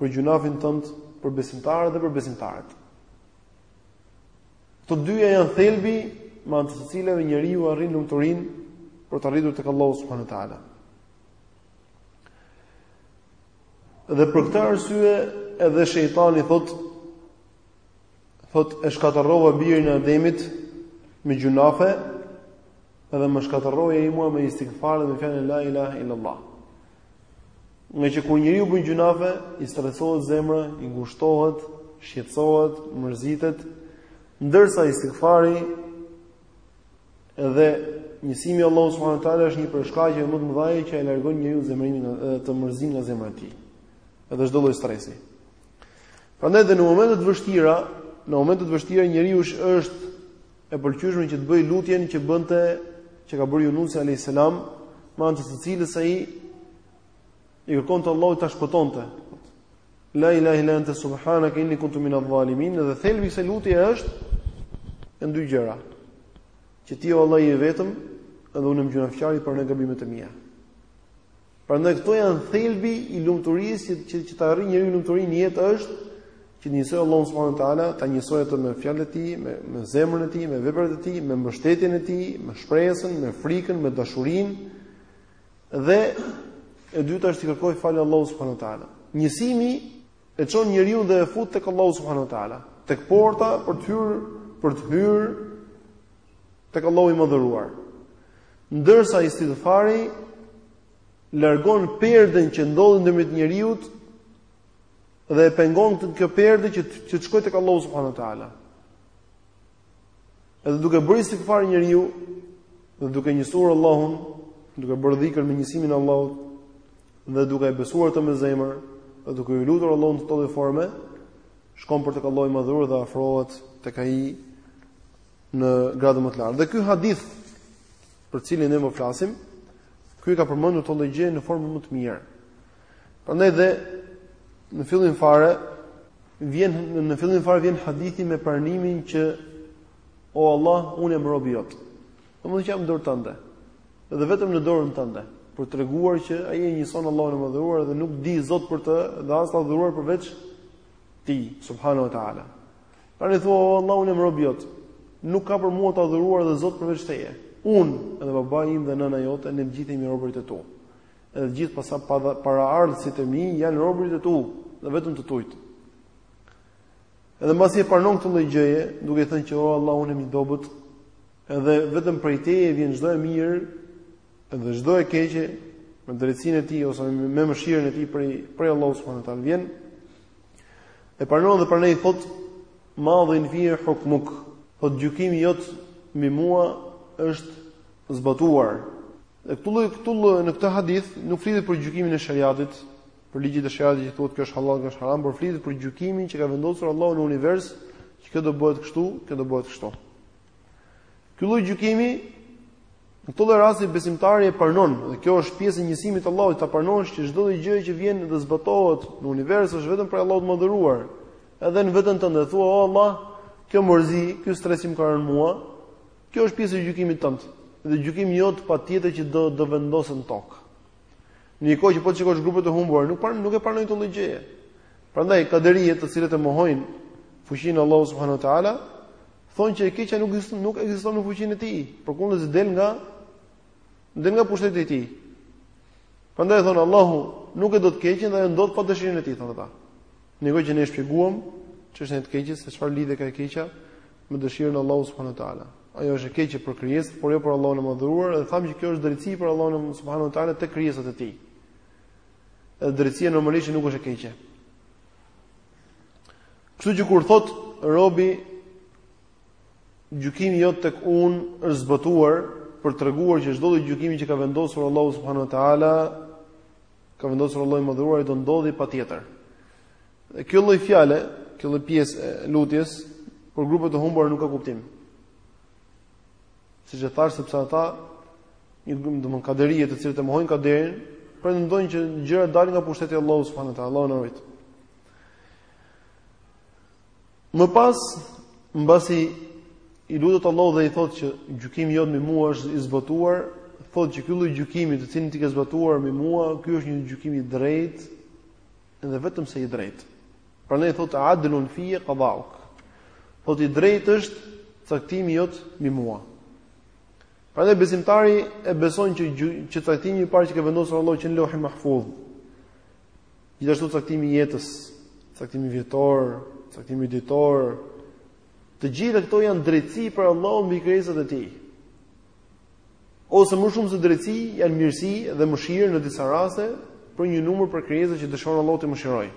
për gjunafin tënd, për besimtarët dhe për besimtaret. Këto dyja janë thelbi me anë të së cilave njeriu arrin lumturinë për të arritur tek Allahu subhanahu wa taala. Dhe për këtë arsye edhe shejtani thot thot e shkatërrova birin e Ademit me gjunafe edhe më shkatërroi ai mua me istighfar dhe me fjalën la ilaha illallah. Ngaqë kur njeriu bën gjunafe, i stresohet zemra, i ngushtohet, shqetësohet, mërzitet, ndërsa istighfari Edhe njësimi i Allahu subhanahu wa taala është një prej shkaqeve më të mëdha që ia largon njeriut zemrimin, mërzinë nga zemra e tij. Edhe çdo lloj stresi. Prandaj dhe në momente të vështira, në momente të vështira njeriut është e pëlqyeshme që të bëjë lutjen që bënte që ka bërë Yunusi alayhis salam, me anë të së cilës ai I kërkonte Allahut ta shpëtonte. La ilaha illa anta subhanaka inni kuntu minadh dhalimin dhe thelbi i kësaj lutje është janë dy gjëra. Që ti o Allah je vetëm dhe unë jam gjunafçar i pranoj gabimet e mia. Prandaj këto janë thelbi i lumturisë që që, që ta arrijë njeriu lumturinë në jetë është që të njësojë Allahun subhanuhu teala, ta njësojë atë me fjalët e tij, me me zemrën e tij, me veprat e tij, me mbështetjen e tij, me shpresën, me frikën, me dashurinë, Dhe e dyta është t'i kërkojë falje Allahu subhanahu wa taala. Njësimi e çon njeriu dhe e fut tek Allahu subhanahu wa taala, tek porta për të hyrë për të hyrë tek Allahu i mëdhëruar. Ndërsa istighfari largon perden që ndodhet ndërmjet njeriut dhe e pengon këtë kjo perde që të shkojë tek Allahu subhanahu wa taala. Edhe duke bërë istighfar njeriu dhe duke njësuar Allahun, duke bërë dhikr me njësimin e Allahut dhe duke e besuar atë me zemër dhe duke e lutur Allahun në çdo formë, shkon për tek Allahu i madhëruar dhe afrohet tek ai në gradë më të lartë. Dhe ky hadith për të cilin ne po flasim, ky e ka përmendur këtë gjë në formën më të mirë. Prandaj dhe në fillim fare vjen në fillim fare vjen hadithi me pranimin që o Allah, unë jam robi jot. Domethënë që jam dorë tënde. Dhe vetëm në dorën tënde për të treguar që ai e njëson Allahun e madhëruar dhe nuk ka zot për të dhe as të adhuruar përveç tij, subhanahu wa taala. Tani thua o Allah, unë jam robi jot. Nuk ka për mua të adhuruar dhe zot përveç teje. Unë, edhe babai im dhe nëna jote, ne gjithë jemi robërit e tu. Edhe të gjithë pasa paraardhësit e mi janë robërit e tu, dhe vetëm të tujt. Edhe mbasi e pranon këtë lloj gjëje, duke thënë që o Allah unë jam i dobët, edhe vetëm prej teje vjen çdo e mirë dhe çdo e keqe me drejtsinë e tij ose me mëshirën e tij prej prej Allahut subhanuhu teala vjen e pranon dhe pranoi thot madin fije hukmuk thot gjykimi jot mbi mua është zbatuar Dhe këtu lloj këtu lloj në këtë hadith nuk flitet për gjykimin e shariatit, për ligjit e shariatit që thotë kjo është halal, kjo është haram, por flitet për gjykimin që ka vendosur Allahu në univers, që kjo do bëhet kështu, kjo do bëhet kështu. Ky lloj gjykimi në çdo lloj rasti besimtari e pranon, dhe kjo është pjesë e njësimit të Allahut, ta pranosh që çdo gjë që vjen dhe zbatohet në univers është vetëm prej Allahut të madhëruar. Edhe në veten tënde thua, "O Allah, kjo mërzi, ky stres që m'ka rënë mua, Kjo është pjesë e gjykimit tënd dhe gjykimi jot patjetër që do do vendoset në tokë. Në një kohë që po të shikosh grupet e humbura, nuk pranë nuk e pranojnë këtë gjë. Prandaj kaderiet, të cilët e mohojnë fuqinë e Allahut subhanuhu teala, thonë që e keqja nuk ekziston, nuk ekziston në fuqinë e tij, përkundrazi del nga del nga pushteti i tij. Prandaj thonë Allahu nuk e do të keqen dhe ndodh pa dëshirën e tij, thonë ata. Në kohë që ne shpjeguam çështjen e të keqes, se çfarë lidhje ka e keqja me dëshirën e Allahut subhanahu wa taala. Ajo është e keqe për krijesat, por jo për Allahun e Madhëruar, dhe thamë që kjo është drejtësi prej Allahut subhanahu wa taala te krijesat e tij. Edhe drejtësia normalisht nuk është e keqe. Kështu që kur thot robi gjykimi jot tek un është zbatuar për treguar që çdo lloj gjykimi që ka vendosur Allahu subhanahu wa taala ka vendosur Allahu i Madhëruar do ndodhi patjetër. Dhe kjo lloj fjale, kjo lloj pjesë e lutjes për grupet e humbura nuk ka kuptim. Siç e thash sepse ata një grup domethënë kaderie të cilët e mohojnë kaderin, pretendojnë që gjërat dalin nga pushteti i Allahut subhanuhu teala, Allahu na rujt. Më pas, mbasi i lutet Allahut dhe i thotë që gjykimi jot mbi mua është i zbatuar, thotë që ky lloj gjykimi të cilin ti ke zbatuar mbi mua, ky është një gjykim i drejtë dhe vetëm se i drejtë. Prandaj thotë adlun fi qadauk. Thot i drejt është caktimi yt mbi mua. Prandaj besimtari e beson që caktimi i parë që ka vendosur Allahu që në Lohi Mahfudh. Gjithashtu caktimi i jetës, caktimi vjetor, caktimi ditor, të gjitha këto janë drejtësi prej Allahut mbi krijesat e tij. Ose më shumë se drejtësi janë mirësi dhe mëshirë në disa raste për një numër prej krijesave që dëshiron Allahu t'i mëshirojë.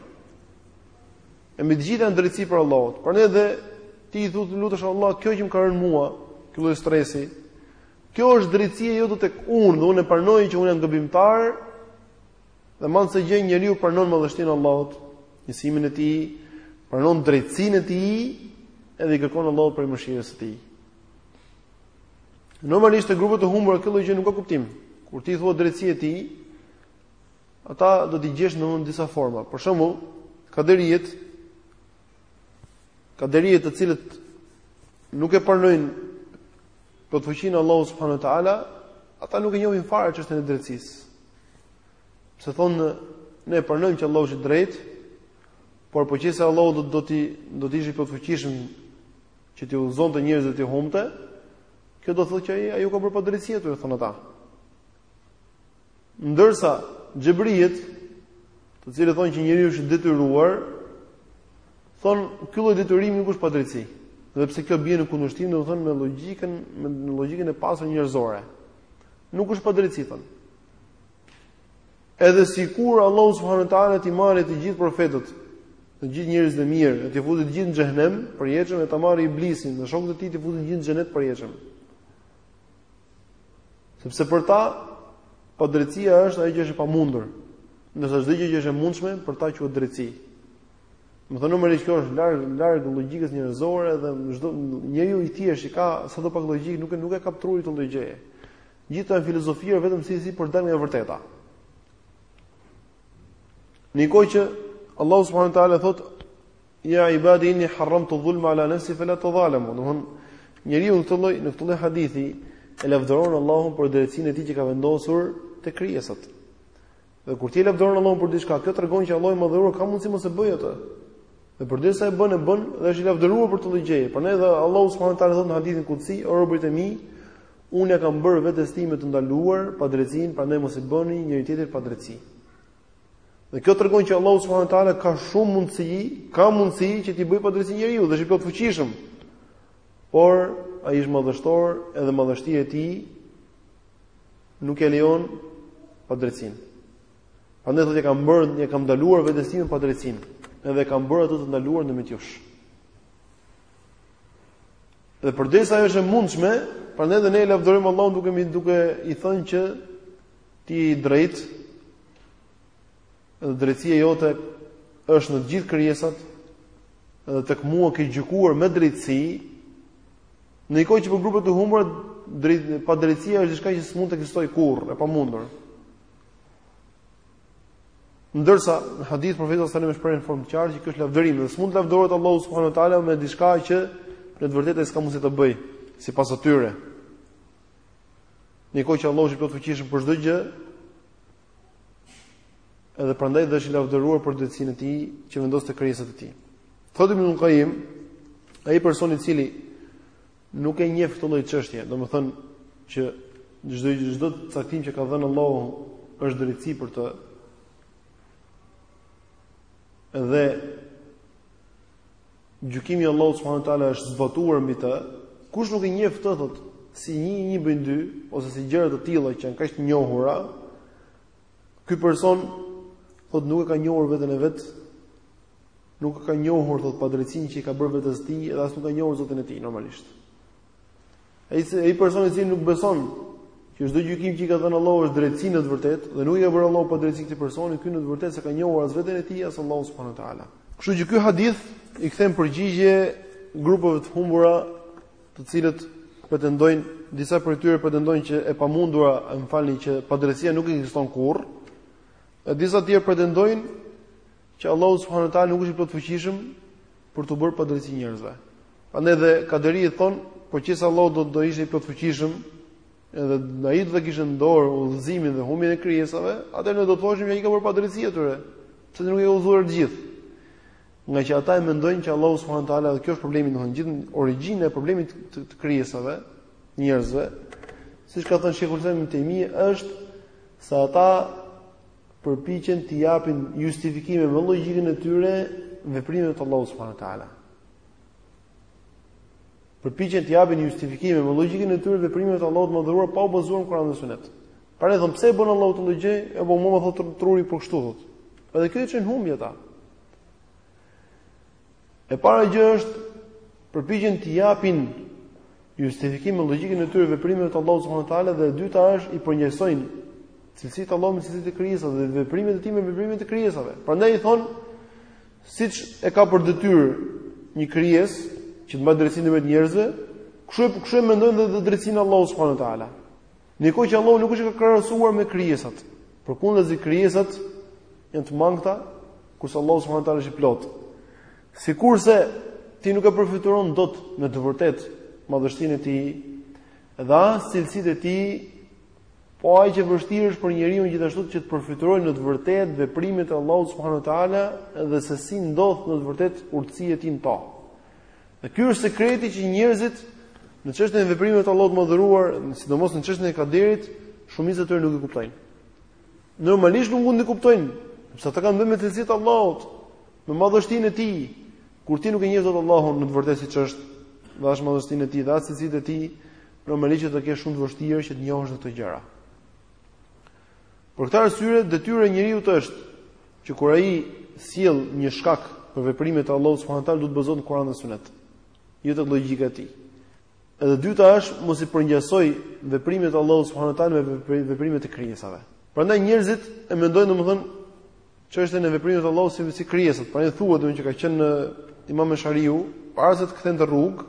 Ama të gjitha janë drejtësi prej Allahut. Prandaj dhe ti i thua, i lutesh Allahut, kjo që më ka rënë mua, ky lloj stresi, kjo është drejtësi e jote tek unë dhe unë e pranoj që unë jam gabimtar, dhe me anë të kësaj gjëje njeriu pranon madhështinë e Allahut, njësimin e tij, pranon drejtësinë e tij, edhe i kërkon Allahut prej mëshirës së tij. Normalisht te grupet e humbura kjo lloj gjë nuk ka kuptim. Kur t'i thua drejtësi e tij, ata do t'i gjesh në disa forma. Për shembull, kaderiet kaderiet të cilët nuk e pranojnë plotfuqinë e Allahut subhanahu wa taala, ata nuk e njohin fare çështjen e drejtësisë. Se thonë ne pranojmë që Allahu është i drejtë, por po qe se Allahu do do t'i do të ishte i plotfuqishëm që t'i udhëzonte njerëzit e t'i humbte, kjo do thotë që ai ai u ka bërë padrejtësi atyre, thonë ata. Ndërsa xhebrijet, të cilët thonë që njeriu është i detyruar, thonë ky lloj detyrimi nuk është padrejtësi. Dhe pse kjo bie në kundërshtim, domethënë me logjikën me logjikën e pastër njerëzore. Nuk është padrejtësi thonë. Edhe sikur Allahu subhanahu wa taala t'i marrë të gjithë profetët, të gjithë njerëzit e mirë, e t'i fusë të gjithë në xhehenem përjetshëm e ta marrë iblisin, me shokët e tij t'i fusë të gjithë në xhenet përjetshëm. Sepse për ta padrejtësia është ajo që është e pamundur. Ndërsa çdo gjë që është e mundshme, për ta quhet drejtësi. Domethënë një teori që është larg larg logjikës njerëzore dhe çdo njeriu i thjeshtë që ka sadopak logjikë nuk e nuk e kap truri këtë lloj gjëje. Gjithë këto janë filozofira vetëm si si për të dalë nga e vërteta. Në një kohë që Allahu subhanahu wa taala thotë ja ibadi inni harramtu dhulma ala nafsi fala tadhalamu. Domethënë njeriu në këtë lloj në këtë lloj hadithi e lavdëron Allahun për drejtësinë e tij që ka vendosur te krijesat. Dhe kur ti e lavdëron Allahun për diçka, kjo tregon që Allahu i madhëruar ka mundësi mos ta bëjë atë. Dhe përderisa e bën e bën dhe është i lavdëruar për këtë gjë. Prandaj dhe Allahu subhanahu teala thotë në hadithin kudsi, o robërit e mi, unë ia kam bërë vetes time të ndaluar padrejtësinë, prandaj mos i bëni njëri-tjetrit padrejtësi. Dhe kjo tregon që Allahu subhanahu teala ka shumë mundësi, ka mundësi që t'i bëjë padrejtësi njeriut, dhe është i plotfuqishëm. Por ai është madhështor, edhe madhështia e tij nuk ia lejon padrejtësinë. Prandaj thotë ia kam bërë, ia kam ndaluar vetes sime padrejtësinë, edhe e kam bërë atë të ndaluar ndërmjet jush. Dhe përderisa ajo është e mundshme, prandaj edhe ne e lavdërojmë Allahun duke duke i thënë që ti i drejtë Dhe drejtësia jote është në të gjithë krijesat dhe tek mua ke gjykuar me drejtësi. Në një kohë që për grupet e humbura drejt padrejtësia është diçka që s'mund të ekzistojë kurrë, e pamundur. Ndërsa në hadith profeti sallallahu alajhi wasallam shprehet në formë të qartë që është lavdërim dhe s'mund të lavdërohet Allahu subhanahu wa taala me diçka që në të vërtetë s'ka mundësi të bëjë sipas atyre. Në një kohë që Allahu është i plotfuqishëm për çdo gjë, Edhe prandaj dhe është i lavdëruar për drejtësinë e tij që vendos te krijesat e tij. Thotë Ibn Qayyim, ai person i cili nuk e njef këtë lloj çështje, domethënë që çdo çdo caktim që ka dhënë Allahu është drejtësi për të. Dhe Gjykimi i Allahut subhanahu wa taala është zbatuar mbi të. Kush nuk e njef këtë thotë si 1 e 1 bëjnë 2 ose si gjëra të tilla që janë kaq të njohura, ky person thotë nuk e ka njohur veten e vet, nuk e ka njohur thotë padrejtësinë që i ka bërë vetes tij dhe as nuk e ka njohur Zotin e tij normalisht. Ai ai person i cili nuk beson që çdo gjykim që i ka dhënë Allahu është drejtësi në të vërtetë dhe nuk i ka bërë Allahu padrejtësi këtij personi, ky në të vërtetë s'e ka njohur as veten e tij as Allahun subhanahu wa taala. Kështu që ky hadith i kthen përgjigje grupeve të humbura, të cilët pretendojnë disa prej tyre pretendojnë që e pamundura, më falni që padrejtësia nuk ekziston kurrë. E disa të tjerë pretendojnë që Allahu subhanahu wa taala nuk është i plotfuqishëm për t'u bërë padrejtësi njerëzve. Prandaj dhe kaderitë thonë, po qe se Allahu do të do ishte i plotfuqishëm, edhe ai do të kishte në dorë udhëzimin dhe humbjen e krijesave, atëherë ne do të thoshim që ai ka bërë padrejtësi atyre, pse nuk i ka udhëzuar të gjithë. Ngaqë ata e mendojnë që Allahu subhanahu wa taala, dhe kjo është problemi domethënë gjithë origjina e problemit të, të krijesave, njerëzve, siç ka thënë Sheikhul Islam Ibn Tejmije, është se ata përpiqen t'i japin justifikime me logjikën e tyre veprimeve të Allahut subhanahu wa taala. Përpiqen t'i japin justifikime me logjikën e tyre veprimeve të Allahut të madhëruar pa u bazuar në Kur'an dhe Sunet. Prandaj thonë pse e bën Allahu këtë lloj gjëje, epo mua më thotë truri po kështu thotë. Edhe kjo i çon në humbje ata. E para gjë është përpiqen t'i japin justifikim me logjikën e tyre veprimeve të Allahut subhanuhu teala dhe e dyta është i përngjasojnë cilësitë e Allahut me cilësitë e krijesave dhe veprimet e tij me veprimet e krijesave. Prandaj i thonë siç e ka për detyrë një krijesë që të mbajë drejtësinë ndërmjet njerëzve, kështu e mendojnë dhe drejtësinë e Allahut subhanuhu teala. Dëshmoj që Allahu nuk është i krahasuar me krijesat. Përkundrazi krijesat janë të mangëta, kurse Allahu subhanahu taala është i plotë. Sikurse ti nuk e përfytyron dot në të vërtetë madhështinë e tij dhe as cilësitë e tij, po aq vështirë është për njeriu gjithashtu që të përfytyrojë në të vërtetë veprimet e Allahut subhanahu taala dhe se si ndodh në të vërtetë urtësia e tij në to. Dhe ky është sekreti që njerëzit në çështjen e veprimeve të Allahut të Madhëruar, sidomos në çështjen e kaderit, shumica e tyre nuk i kuptojnë. Normalisht nuk mund t'i kuptojnë, sepse ata kanë të bëjnë me cilësitë e Allahut, me madhështinë e Tij. Kur ti nuk e njeh dot Allahun në të vërtetë siç është, dhe as madhështinë e Tij, dhe as cilësitë e Tij, normalisht do ta kesh shumë të vështirë që të njohësh këto gjëra. Për këtë arsye, detyra e njeriut është që kur ai sjell një shkak për veprimet e Allahut subhanahu teala, duhet të bazohet në Kur'an dhe Sunet. Jo tek logjika e tij. E dyta është mos i përngjasojë veprimet e Allahut subhanahu teala me veprimet e krijesave. Prandaj njerëzit e mendojnë domethënë çështjen e veprimeve të Allahut si si krijesat. Prandaj thuhet domethënë që ka qenë Imam Eshariu, para se të kthente rrugë,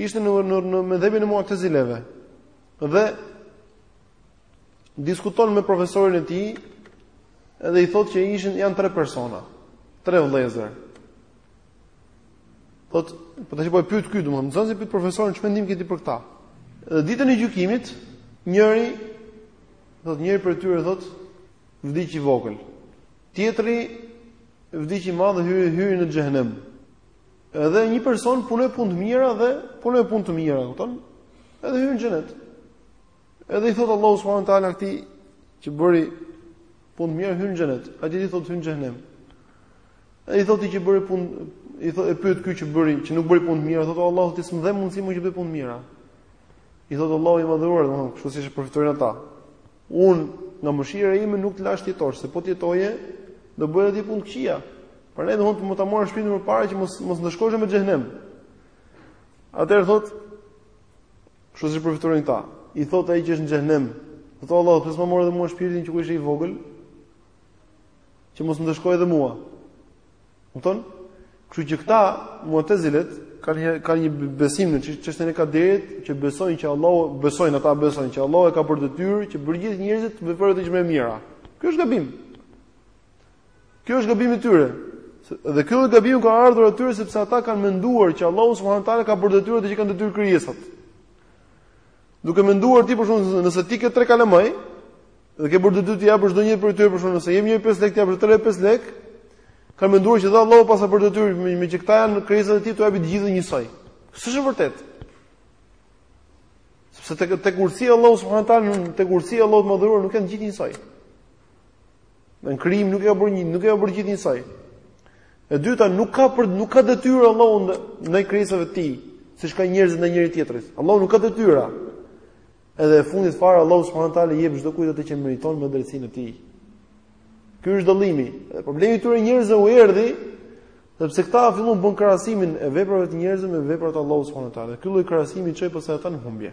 ishte në në në medhhebin e Mu'tazileve. Dhe diskuton me profesorin e tij dhe i thotë që ishin janë tre persona, tre vëllezër. Thotë po tash po e pyet ky, domethënë nxënësi pyet profesorin çfarë mendimi ke ti për këtë. Dhe ditën e gjykimit, njëri thotë njëri prej tyre thotë vdiq i vogël. Tjetri vdiq i madh dhe hyri hyri në xhehenem. Edhe një person punoi punë të mira dhe punoi punë të mira, kupton? Edhe hyri në xhenet. Edhe i thotë Allahu subhanahu wa taala këtij që bëri punë të mira hyn në xhenet, atij i thotë hyn në xhehenem. Ai i thotë ti që bëri punë i thotë e pyet ky që bëri që nuk bëri punë të mira, thotë Allahu ti s'më dhe mundësi mua që të bëj punë të mira. I thotë Allahu i madhëruar, domethënë, kështu siç e përfytyrojnë ata. Unë nga mëshira ime nuk të lashë të jetosh, se po të jetoje do bëje ti punë të këqija. Prandaj domethënë ta mora shpirtin më parë që mos mos ndëshkohesh me xhehenem. Atëherë thotë Kështu siç përfytyrojnë këta. I thotë ai që është në xhehenem, "O thotë Allahu, pse s'ma more edhe mua shpirtin që kur isha i vogël?" Që mos më ndëshkoje edhe mua. Kupton? Kështu që këta mu'tazilet kanë një kanë një besim në çështën e kaderit që besojnë që Allahu besojnë ata besojnë që Allahu e ka për detyrë që për gjithë njerëzit të bëjë atë që është më e mira. Ky është gabim. Ky është gabimi i tyre. Dhe ky është gabimi ka ardhur aty sepse ata kanë menduar që Allahu subhanahu teala ka për detyrë atë që kanë detyrë krijesat. Duke menduar ti për shembull nëse ti ke tre kalamaj dhe ke për detyrë t'i japësh çdonjërit prej tyre për shembull nëse i jep një 5 lekë t'i japësh 3 5 lekë, kanë menduar që dhe Allahu paska për detyrë me, meqë këta janë krijesat e tij t'ua japë të gjithëve njësoj. S'është e vërtetë. Sepse tek tek krijesat e Allahu subhanahu teala tek krijesat e Allahut të madhëruar nuk janë gjithë njësoj. Në krijim nuk e ka bërë një, nuk e ka bërë gjithë njësoj. E dyta, nuk ka për nuk ka detyrë Allahu ndaj krijesave të tij, siç kanë njerëzit ndaj njëri-tjetrit. Allahu nuk ka detyra. Edhe e fundit fare Allahu subhanahu teala i jep çdokujt atë që meriton me drejtësinë e tij. Ky është dallimi. Dhe problemi i këtyre njerëzve u erdhi sepse këta filluan bënë krahasimin e veprave të njerëzve me veprat e Allahut subhanahu teala. Ky lloj krahasimi i çoi pastaj ata në humbje.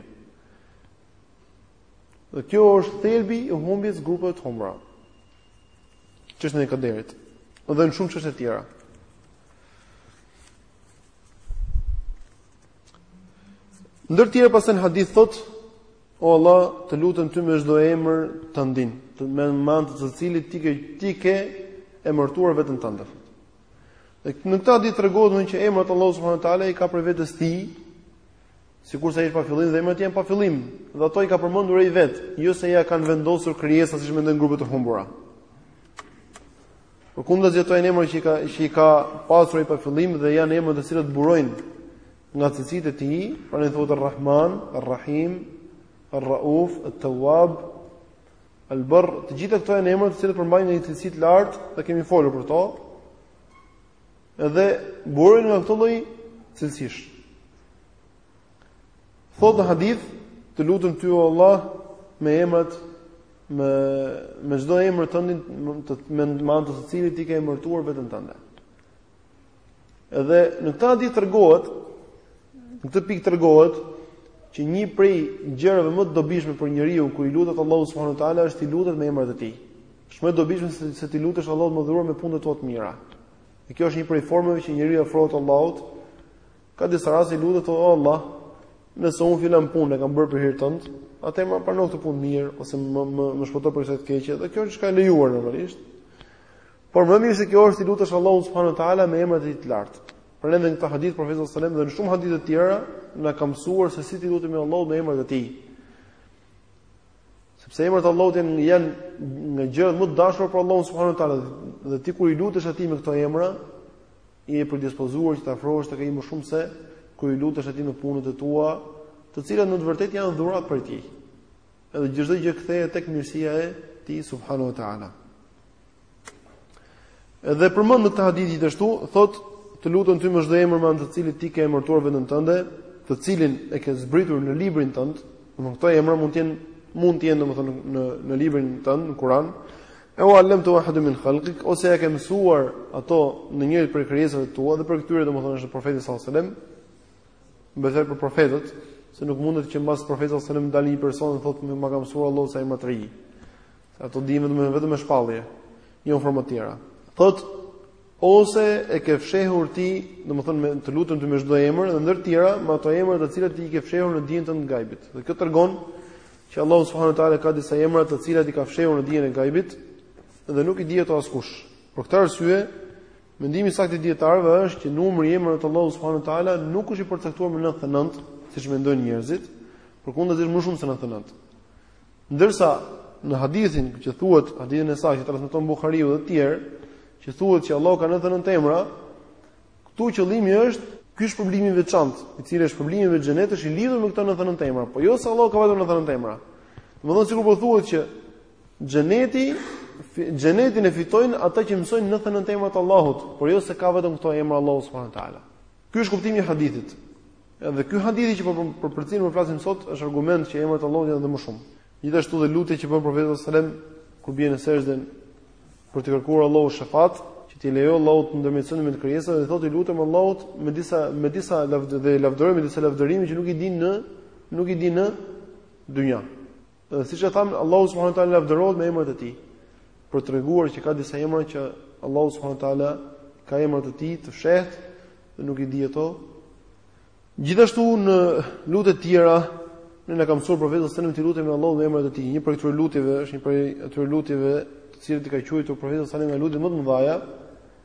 Dhe ky është thelbi i humbjes së grupeve të humbura. Çështjen e kaderit. Dhe në shumë çështje të tjera. Ndër tjera pastaj në hadith thotë, o Allah, të lutem ty me çdo emër tëndin, të me anë me anë të cilit ti ke, ti ke emërtuar veten tënde. Dhe në këtë hadith tregohet që emrat Allahu subhanahu teala i ka prej vetes tij, Sikurse ai është pa fillim dhe emrat janë pa fillim, dhe ato i ka përmendur ai vetë, jo se ia kanë vendosur krijesa siç mendojnë grupet e humbura. Përkundrazi ato janë emra që i ka që i ka pasur ai pa fillim dhe janë emra të cilat burojnë nga cilësitë e tij, pra ne thuhet Ar-Rahman, Ar-Rahim, Ar-Rauf, At-Tawwab, Al-Barr, të gjitha këto janë emra të cilat përmbajnë një cilësi të lartë, dhe kemi folur për to. Edhe burojnë nga këto lloj cilësish. Thotë në hadith, të lutem ty o Allah me emrat me me çdo emër tëndin me anë të secilit ti ke emërtuar veten tënde. Edhe në këtë hadith tregohet në këtë pikë tregohet që një prej gjërave më të dobishme për njeriun kur i lutet Allahut subhanahu wa taala është t'i lutet me emrat e tij. Është më e dobishme se, se t'i lutesh Allahut të madhëruar me punët e tua të mira. Dhe kjo është një prej formave që njeriu i afrohet Allahut. Ka disa raste i lutet o Allah, nëse unë filan punë e kam bërë për hir tënd, atëherë ma prano këtë punë të mirë ose më më, më shpëto prej kësaj të keqe, dhe kjo është diçka e lejuar normalisht. Por më mirë se kjo është t'i lutesh Allahut subhanahu teala me emrat e tij të lartë. Pra në këtë hadith profeti sallallahu alajhi wasallam dhe në shumë hadithe të tjera na ka mësuar se si t'i lutemi Allahut me emrat e tij. Sepse emrat e Allahut janë nga gjërat më të dashura për Allahun subhanahu teala dhe ti kur i lutesh atij me këto emra je i predispozuar që të afrohesh tek ai më shumë se kur i lutesh atij me punët e tua, të cilat në të vërtetë janë dhuratë prej tij. Edhe çdo gjë kthehet tek mirësia e tij subhanahu teala. Edhe përmend në këtë hadith gjithashtu, thotë, "Të lutem ty me çdo emër me anë të cilit ti ke emërtuar veten tënde, të cilin e ke zbritur në librin tënd." Domthonë këto emra mund të jenë mund të jenë domethënë në në librin tënd, në Kur'an. Eu alemtehu ahaden min khalqik ose e ke mësuar ato njërit prej krijesave të tua dhe prej këtyre domethënë është profeti sallallahu alajhi wasallam. Mbethet për profetët, se nuk mundet që mbas profetit sallallahu alajhi wasallam dalë një person dhe thotë më ka mësuar Allahu ca emra të rinj. Ato dihen vetëm vetëm me shpallje, jo në forma të tjera. Thot ose e ke fshehur ti, domethënë me të lutem ti me çdo emër dhe ndër të tjera, me ato emra të cilat ti i ke fshehur në dijen tënde të gajbit. Dhe kjo tregon që Allahu subhanahu wa taala ka disa emra të cilat i ka fshehur në dijen e gajbit dhe nuk i di ato askush. Për këtë arsye, mendimi i saktë i dietarëve është që numri i emrave të Allahut subhanahu wa taala nuk është i përcaktuar me 99, siç mendojnë njerëzit, përkundazi më shumë se 99. Ndërsa në hadithin që thuhet, hadithin e saktë që transmeton Buhariu dhe të tjerë, që thuhet që Allahu ka 99 emra, këtu qëllimi është ky shpërblimi i veçantë, i cili është shpërblimi i xhenetit është i lidhur me këto 99 emra, por jo se Allahu ka vetëm 99 emra. Domethënë sikur po thuhet që xheneti xhenetin e fitojnë ata që mësojnë 99 emrat e Allahut, por jo se ka vetëm këto emra Allahu subhanahu wa taala. Ky është kuptimi i hadithit. Edhe ky hadithi që po për për cilin po flasim sot është argument që emrat e Allahut janë edhe më shumë. Gjithashtu dhe lutja që bën profeti sallallahu alajhi wasallam kur bie në sexhde për t'i kërkuar Allahut shefat, që t'i lejojë Allahu të ndërmjetësojë me krijesa dhe thotë i lutem Allahut me disa me disa lavdë dhe lavdëroj me disa lavdërime që nuk i di në nuk i di në dynja. Dhe siç e thamë, Allahu subhanahu wa taala lavdërohet me emrat e tij. Për treguar që ka disa emra që Allahu subhanahu wa taala ka emrat e tij të fshehtë dhe nuk i di ato. Gjithashtu në lutjet e tjera ne na ka mësuar profeti sallallahu alajhi wasallam të lutemi Allahut me emrat e tij. Një prej këtyre lutjeve është një prej atyre lutjeve të cilat i ka quajtur profeti sallallahu alajhi wasallam nga lutjet më të mëdhaja,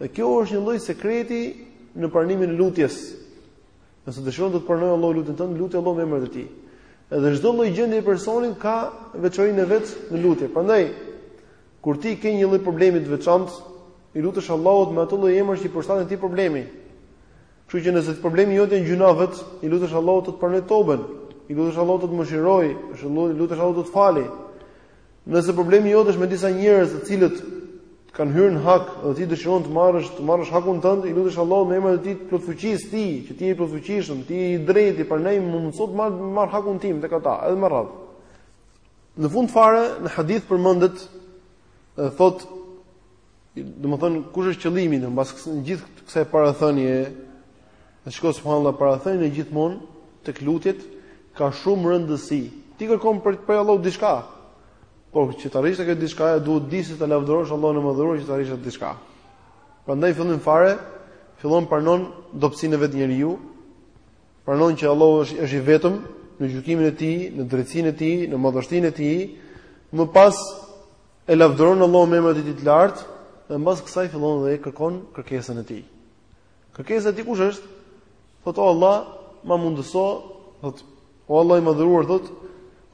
Dhe kjo është një lloj sekreti në pranimin e lutjes. Nëse dëshiron të të pranojë Allahu lutjen tënde, lute Allahun me emrin e tij. Edhe çdo lloj gjendje e personit ka veçorinë e vet në lutje. Prandaj kur ti ke një lloj problemi të veçantë, i lutesh Allahut me atë lloj emri që i përshtatet atij problemi. Kështu që nëse problemi jot janë gjynahet, i lutesh Allahut të të pranojë toben, i lutesh Allahut të të mëshirojë, i lutesh Allahut të të falë. Nëse problemi jot është me disa njerëz të cilët të kanë hyrë në hak dhe ti dëshiron të marrësh të marrësh hakun tënd, i lutesh Allahut me emrat e tij të plotfuqisë së tij, që ti je i plotfuqishëm, ti je i drejtë, prandaj më mundëso të marr marr hakun tim tek ata, edhe me radhë. Në fund fare, në hadith përmendet thotë Domethënë kush është qëllimi mbas gjithë kësaj parathënie, e shikon subhanallahu parathënien gjithmonë tek lutjet ka shumë rëndësi. Ti kërkon prej Allahut diçka. Por që ta arrish këtë diçka, duhet disi ta lavdërosh Allahun e Madhëruar që të arrish atë diçka. Prandaj fillim fare, fillon pranon dobësinë e vet njeriu, pranon që Allahu është është i vetëm në gjykimin e tij, në drejtësinë e tij, në madhështinë e tij, më pas E lavdëron Allahun me emrat e tij të lartë dhe mbas kësaj fillon dhe e kërkon kërkesën e tij. Kërkesa e tij kush është? Thotë o Allah, ma mundëso, thotë o Allah i madhëruar, thotë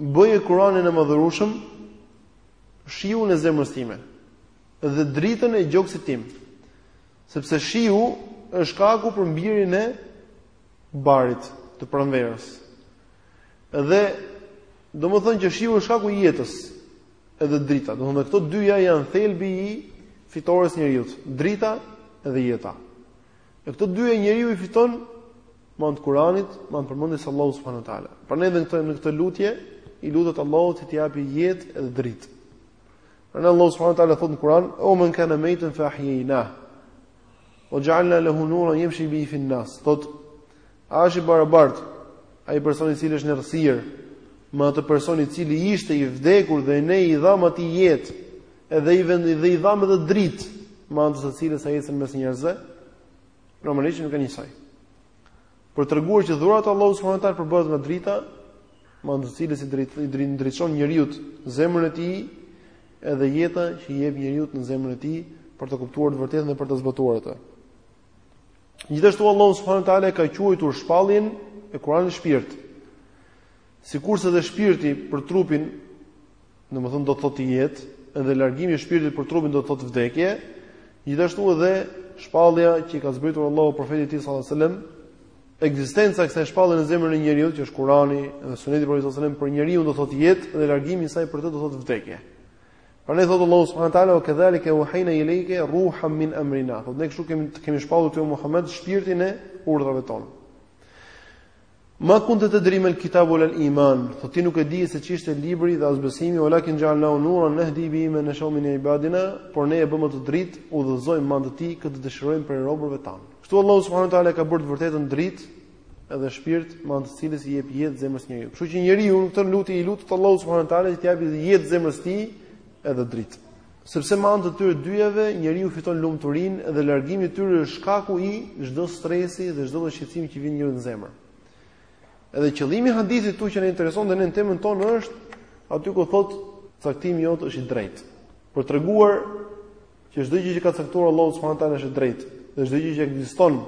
bëje Kur'anin e madhërueshëm shiun e zemrës time dhe dritën e gjoksit tim. Sepse shiu është shkaku për mbirjen e barit të pranverës. Dhe domethënë që shiu është shkaku i jetës, edhe drita. Domethënë këto dyja janë thelbi i fitores së njeriut, drita edhe jeta. E këto dyja njeriu i fiton me anë të Kuranit, me anë të përmendjes së Allahut subhanuhu teala. Prandaj edhe në këtë në këtë lutje i lutet Allahut që t'i japë jetë edhe dritë. Prandaj Allahu subhanuhu teala thotë në Kuran: "O men kana maytan fa ahyaynah." Wa ja'alna lahu nuran yamshi bihi fin-nas. Thotë, a është i barabartë ai person i cili është në errësirë me atë person i cili ishte i vdekur dhe ne i dhamë atij jetë, edhe i vendi dhe i dhamë edhe dritë, me anë të së cilës ai ecën mes njerëzve? Normalisht nuk janë njësoj. Për të treguar që dhurata e Allahut subhanahu wa taala përbëhet nga drita, me anë të cilës i drejt i drejt ndriçon njeriut zemrën e tij, edhe jeta që i jep njeriut në zemrën e tij për ta kuptuar të vërtetën dhe për ta zbatuar atë. Gjithashtu Allahu subhanahu wa taala e ka quajtur shpalljen e Kur'anit shpirt. Sikurse edhe shpirti për trupin domethënë do të thotë jetë, edhe largimi i shpirtit për trupin do të thotë vdekje. Gjithashtu edhe shpallja që i ka zbritur Allahu profetit të tij sallallahu alajhi wasallam, ekzistenca e kësaj shpallje në zemrën e njeriut, që është Kurani dhe Suneti i profetit sallallahu alajhi wasallam për njeriun do të thotë jetë dhe largimi i saj për të do të thotë vdekje. Prandaj thotë Allahu subhanahu wa taala, "Wa kedhalika awhayna ilayka ruham min amrina." Dhe ne kështu kemi kemi shpallur ty Muhammed shpirtin e urdhrave tona. Ma kunte tedri mel kitabu ue lel iman, thotë ti nuk e dije se ç'ishte libri dhe as besimi, ue lakin xhealnahu nuran nehdi bihi men neshau min ibadina, por ne e bëmë atë dritë, udhëzojmë me anë të tij kë të dëshirojmë prej robërve tanë. Kështu Allahu subhanahu teala e ka bërë të vërtetën dritë edhe shpirt me anë të cilës i jep jetë zemrës së njeriut. Kështu që njeriu në këtë lutje i lutet Allahu subhanahu teala që t'i japë jetë zemrës së tij edhe dritë. Sepse me anë të këtyre dyjave njeriu fiton lumturinë dhe largimi i tyre është shkaku i çdo stresi dhe çdo shqetësimi që i vjen njeriut në zemër. Edhe qëllimi i hadithit këtu që na intereson dhe në temën tonë është aty ku thotë caktimi jot është i drejtë. Për treguar që çdo gjë që ka caktuar Allahu subhanahu taala është e drejtë, dhe çdo gjë që ekziston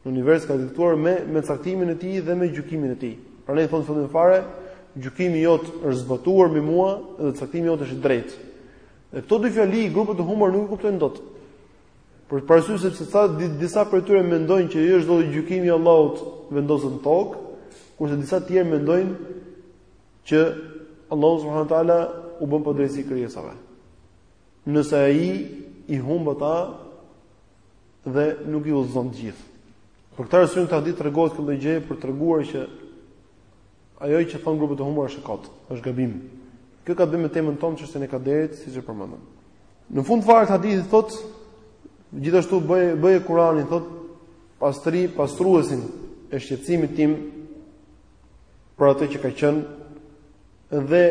Në univers ekziston me me caktimin e tij dhe me gjykimin e tij. Prandaj tha në fillim fare, gjykimi jot është zbatuar me mua dhe caktimi jot është i drejtë. Dhe këto dy fjali grupet e humbura nuk i kuptojnë dot. Për arsye sepse disa prej tyre mendojnë që jo çdo gjykim i Allahut vendosur në tokë, kurse disa të tjerë mendojnë që Allahu subhanahu wa taala u bën padrejtësi krijesave. Nëse ai i humb ata, dhe nuk i udhëzon të gjithë. Për këtë arsye te hadithi tregohet kjo gjë për treguar që ajo që thon grupet e humbura është kot, është gabim. Kjo ka të bëjë me temën tonë çështën e kaderit, siç e përmendëm. Në fund fare hadithi thot gjithashtu bëj bëj Kur'anin thot pastri pastruesin e shqetësimit tim për atë që ka qenë dhe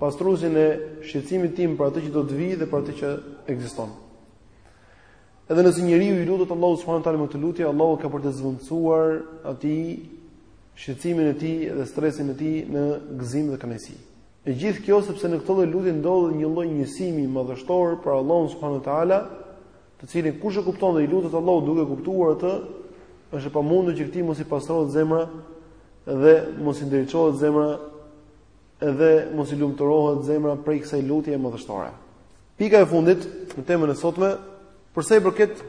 pastruesin e shqetësimit tim për atë që do të vijë dhe për atë që ekziston. Edhe nëse njeriu i lutet Allahut subhanuhu teala me këtë lutje, Allahu ka për të zvendësuar atij shqetësimin e tij dhe stresin e tij në gëzim dhe kënaqësi. E gjithë kjo sepse në këtë lloj lutje ndodhet një lloj njësimi madhështor për Allahun subhanuhu teala, të cilin kush e kupton dhe i lutet Allahut duke kuptuar atë, është e pamundur që këtij mos i pastrohet zemra dhe mos i ndriçohet zemra Edhe mos i lumturohet zemra prej kësaj lutjeje madhështore. Pika e fundit në temën e sotme, për sa i përket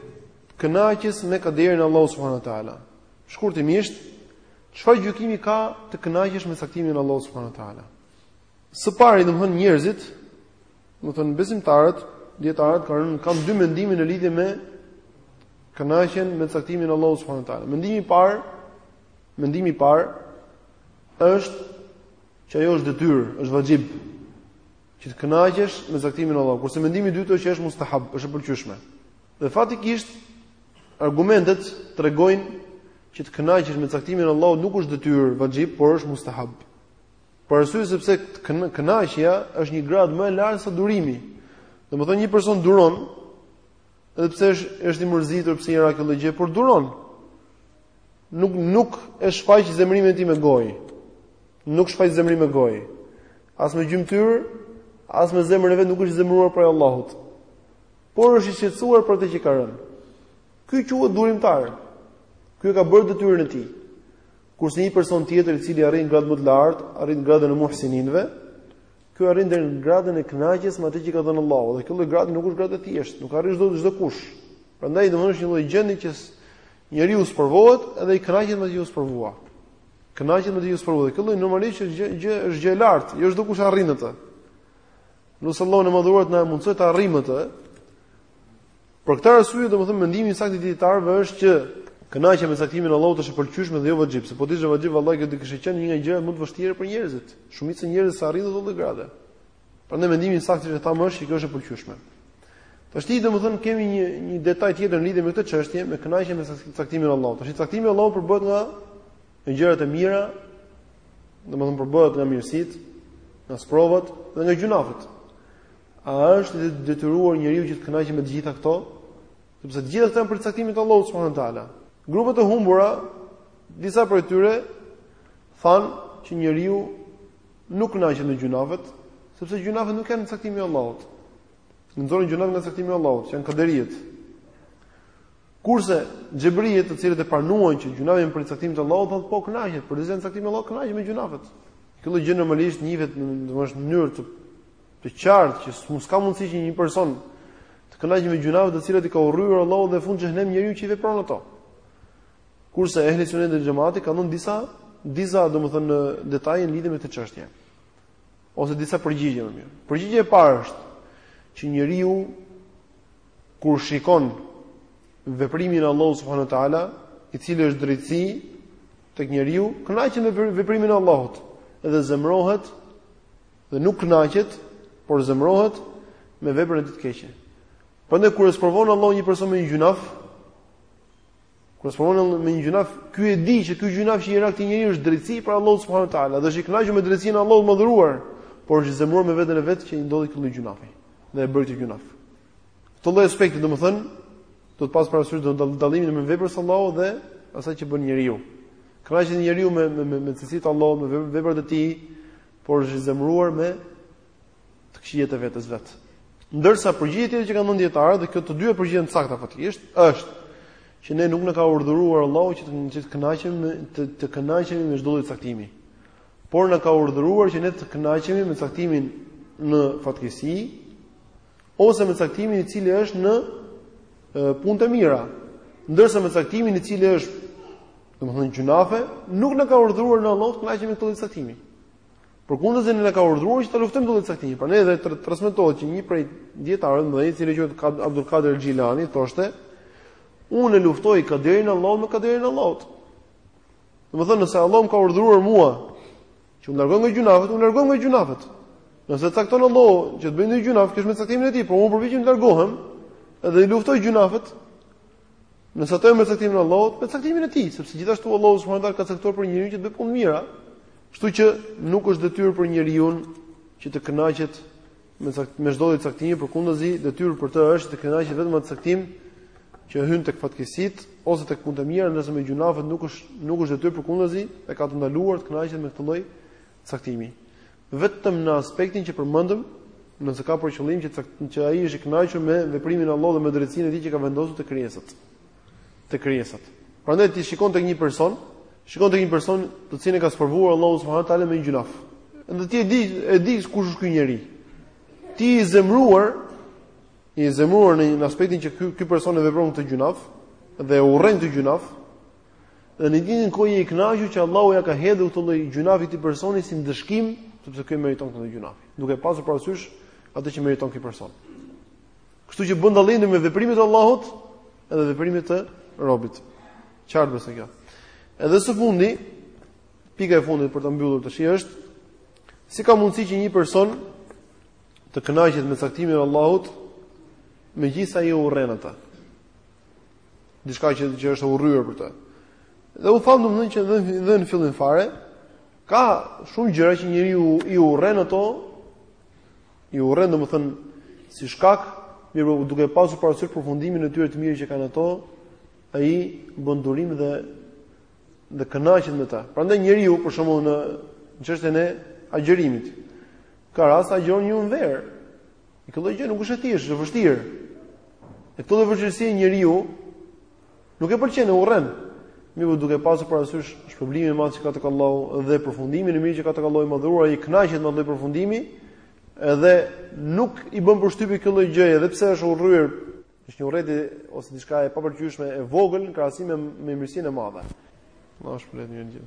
kënaqjes me kaderin e Allahut subhanahu wa taala. Shkurtimisht, çfarë gjykimi ka të kënaqesh me caktimin e Allahut subhanahu wa taala? Së pari, domthon njerëzit, domthon besimtarët, dietarët kanë kanë dy mendime në lidhje me kënaqjen me caktimin e Allahut subhanahu wa taala. Mendimi i parë Mendimi i parë është që ajo është detyrë, është vaxhib që të kënaqesh me caktimin e Allahut, kurse mendimi i dytë është që është mustahab, është e pëlqyeshme. Dhe faktikisht argumentet tregojnë që të kënaqesh me caktimin e Allahut nuk është detyrë vaxhib, por është mustahab. Për arsye sepse kënaqja është një grad më e lartë se durimi. Domethënë një person duron Edhe pse është është i mërzitur pse i ra kjo gjë, por duron. Nuk nuk e shfaq zemrimin e tij me gojë. Nuk shfaq zemrimin me gojë. As me gjymtyr, as me zemrën e vet nuk është i zemëruar prej Allahut. Por është i shqetësuar për atë që i ka rënë. Ky quhet durimtar. Ky e ka bërë detyrën e tij. Kurse një person tjetër i cili arrin gradë më të lartë, arrin gradën e muhsininëve, Ky arrin deri në gradën e kënaqjes me atë që ka dhënë Allahu, dhe kjo lloj gradë nuk është gradë e thjeshtë, nuk arrin çdo çdo kush. Prandaj domethënë është një lloj gjendje që njeriu sprovohet edhe ai kënaqet me atë që u sprovua. Kënaqet me atë që u sprovua. Kjo lloj normalisht është gjë është gjë e lartë, jo çdo kush arrin atë. Nëse Allahu i madhëruar na mundësoftë të arrijmë atë, Për këtë arsye, domethënë mendimi i saktë i dietarëve është që kënaqja me caktimin e Allahut është e pëlqyeshme dhe jo vajib, sepse po të ishte vajib vallahi që do të kishte qenë një nga gjërat më të vështira për njerëzit. Shumica e njerëzve s'e arrijnë atë lloj grade. Prandaj mendimi i saktë siç thamë është që kjo është e pëlqyeshme. Tashti domethënë kemi një një detaj tjetër në lidhje me këtë çështje, me kënaqjen me caktimin e Allahut. Tashti caktimi i Allahut përbëhet nga gjërat e mira, domethënë përbëhet nga mirësitë, nga sprovat dhe nga gjunafet. A është i detyruar njeriu që të kënaqet me të gjitha këto? Sepse të gjitha këto janë përcaktime të Allahut subhanahu wa taala. Grupet e humbura, disa prej tyre thanë që njeriu nuk kënaqet me gjunafet, sepse gjunafet nuk janë caktimi i Allahut. Nxorën gjunafet nga caktimi i Allahut, janë kaderiet. Kurse xhebrijet, të cilët e pranuan që gjunafet janë prej caktimit të Allahut, thonë po kënaqet, përderisa janë caktimi i Allahut kënaqet me gjunafet. Kjo gjë normalisht njihet në domethënë mënyrë të të qartë që s'ka mundësi që një person të kënaqet me gjunafet të cilat i ka urryer Allahu dhe fut në xhenem njeriun që i vepron ato. Kurse ehli sunet dhe xhamati kanë dhënë disa disa domethënë detaje në lidhje me këtë çështje. Ose disa përgjigje më mirë. Përgjigja e parë është që njeriu kur shikon veprimin e Allahut subhanuhu teala, i cili është drejtësi tek njeriu, kënaqet me veprimin e Allahut dhe zemrohet dhe nuk kënaqet, por zemërohet me veprën e tij të keqe. Prandaj kur e sprovon Allahu një person me një gjunaf, kur e sprovon me një gjunaf, ky e di që ky gjunaf që i ra këtij njeriu është drejtësi prej Allahut subhanuhu teala, dhe është i kënaqur me drejtësinë e Allahut të madhëruar, por është i zemëruar me veten e vet që i ndodhi ky gjunafi dhe e bëri këtë gjunaf. Këtë lloj aspekti, domethënë, duhet pas parasysh domethënë dallimi mes veprës së Allahut dhe asaj që bën njeriu. Kënaqet njeriu me me me, me cilësitë e Allahut, me veprat e tij, por është i zemëruar me të këqijet e vetes vet. Ndërsa përgjigja tjetër që kanë dhënë dietarët dhe këto të dyja përgjigje të sakta faktikisht është që ne nuk na ka urdhëruar Allahu që të të kënaqemi me të, të kënaqemi me çdo lloj caktimi. Por na ka urdhëruar që ne të kënaqemi me caktimin në fatkeqësi ose me caktimin i cili është në punë të mira. Ndërsa me caktimin i cili është Domethënë gjunafe nuk na ka urdhëruar ne Allahu të kënaqemi me këtë lloj caktimi. Përkundazi ne na ka urdhëruar që ta luftojmë këtë lloj caktimi. Prandaj edhe transmetohet që një prej dijetarëve më i cili quhet Abdul Kader Xhejlani thoshte unë e luftoj kaderin e Allahut me kaderin e Allahut. Domethënë nëse Allah më ka urdhëruar mua që unë të largohem nga gjunafet, unë largohem nga gjunafet. Nëse cakton Allahu që të bëj një gjunaf, kjo është me caktimin e tij, por unë përpiqem të largohem dhe i luftoj gjunafet, Nëse ato janë me caktimin e Allahut, me caktimin e tij, sepse gjithashtu Allahu subhanahu wa taala ka caktuar për njeriun që të bëjë punë të mira. Kështu që nuk është detyrë për njeriun që të kënaqet me me çdo lloj caktimi, përkundazi detyrë për të është të kënaqet vetëm me caktimin që hyn tek fatkeqësitë ose tek punët e mira, ndërsa me gjunafet nuk është nuk është detyrë përkundazi, e ka të ndaluar të kënaqet me këtë lloj caktimi. Vetëm në aspektin që përmendëm, nëse ka për qëllim që që ai është i kënaqur me veprimin e Allahut dhe me drejtësinë e tij që ka vendosur te krijesat. Te krijesat. Prandaj ti shikon tek një person, shikon tek një person të cilin e ka sprovuar Allahu subhanahu wa taala me një gjunaf. Dhe ti e di, e di kush është ky njeri. Ti je i zemruar, i zemruar në aspektin që ky ky person e vepron këtë gjunaf dhe e urren këtë gjunaf, Dhe në të njëjtën kohë je i kënaqur që Allahu ia ka hedhur këtë lloj gjunafi këtij personi si ndëshkim, sepse ky e meriton këtë gjunaf, duke pasur parasysh atë që meriton ky person. Kështu që bën dallim me veprimet e Allahut edhe veprimet e robit. Qartë besoj kjo. Edhe së fundi, pika e fundit për ta mbyllur tashi është si ka mundësi që një person të kënaqet me caktimin e Allahut megjithëse ai e urren atë. diçka që që është e urryer për të. Dhe u tha domethënë që dhe, dhe në fillim fare ka shumë gjëra që njeriu i urren ato i urren domethënë si shkak mirëpo duke pasur parasysh përfundimin e tyre të mirë që kanë ato ai bën durim dhe dhe kënaqet me ta. Prandaj njeriu për shembull në çështjen e agjërimit ka raste agjëron në verë E kjo lloj gjëje nuk është e thjeshtë, është e vështirë. E këtë lloj vështirësie njeriu nuk e pëlqen, e urren. Mirëpo duke pasur parasysh shpërblimin e madh që ka tek Allahu dhe përfundimin e mirë që ka tek Allahu i madhëruar, ai kënaqet me atë lloj përfundimi, edhe nuk i bën përshtypje kjo lloj gjëje, edhe pse është e urryer, është një urrejtje ose diçka e papëlqyeshme e vogël në krahasim me mirësinë e madhe. Allahu shpëlet një gjë.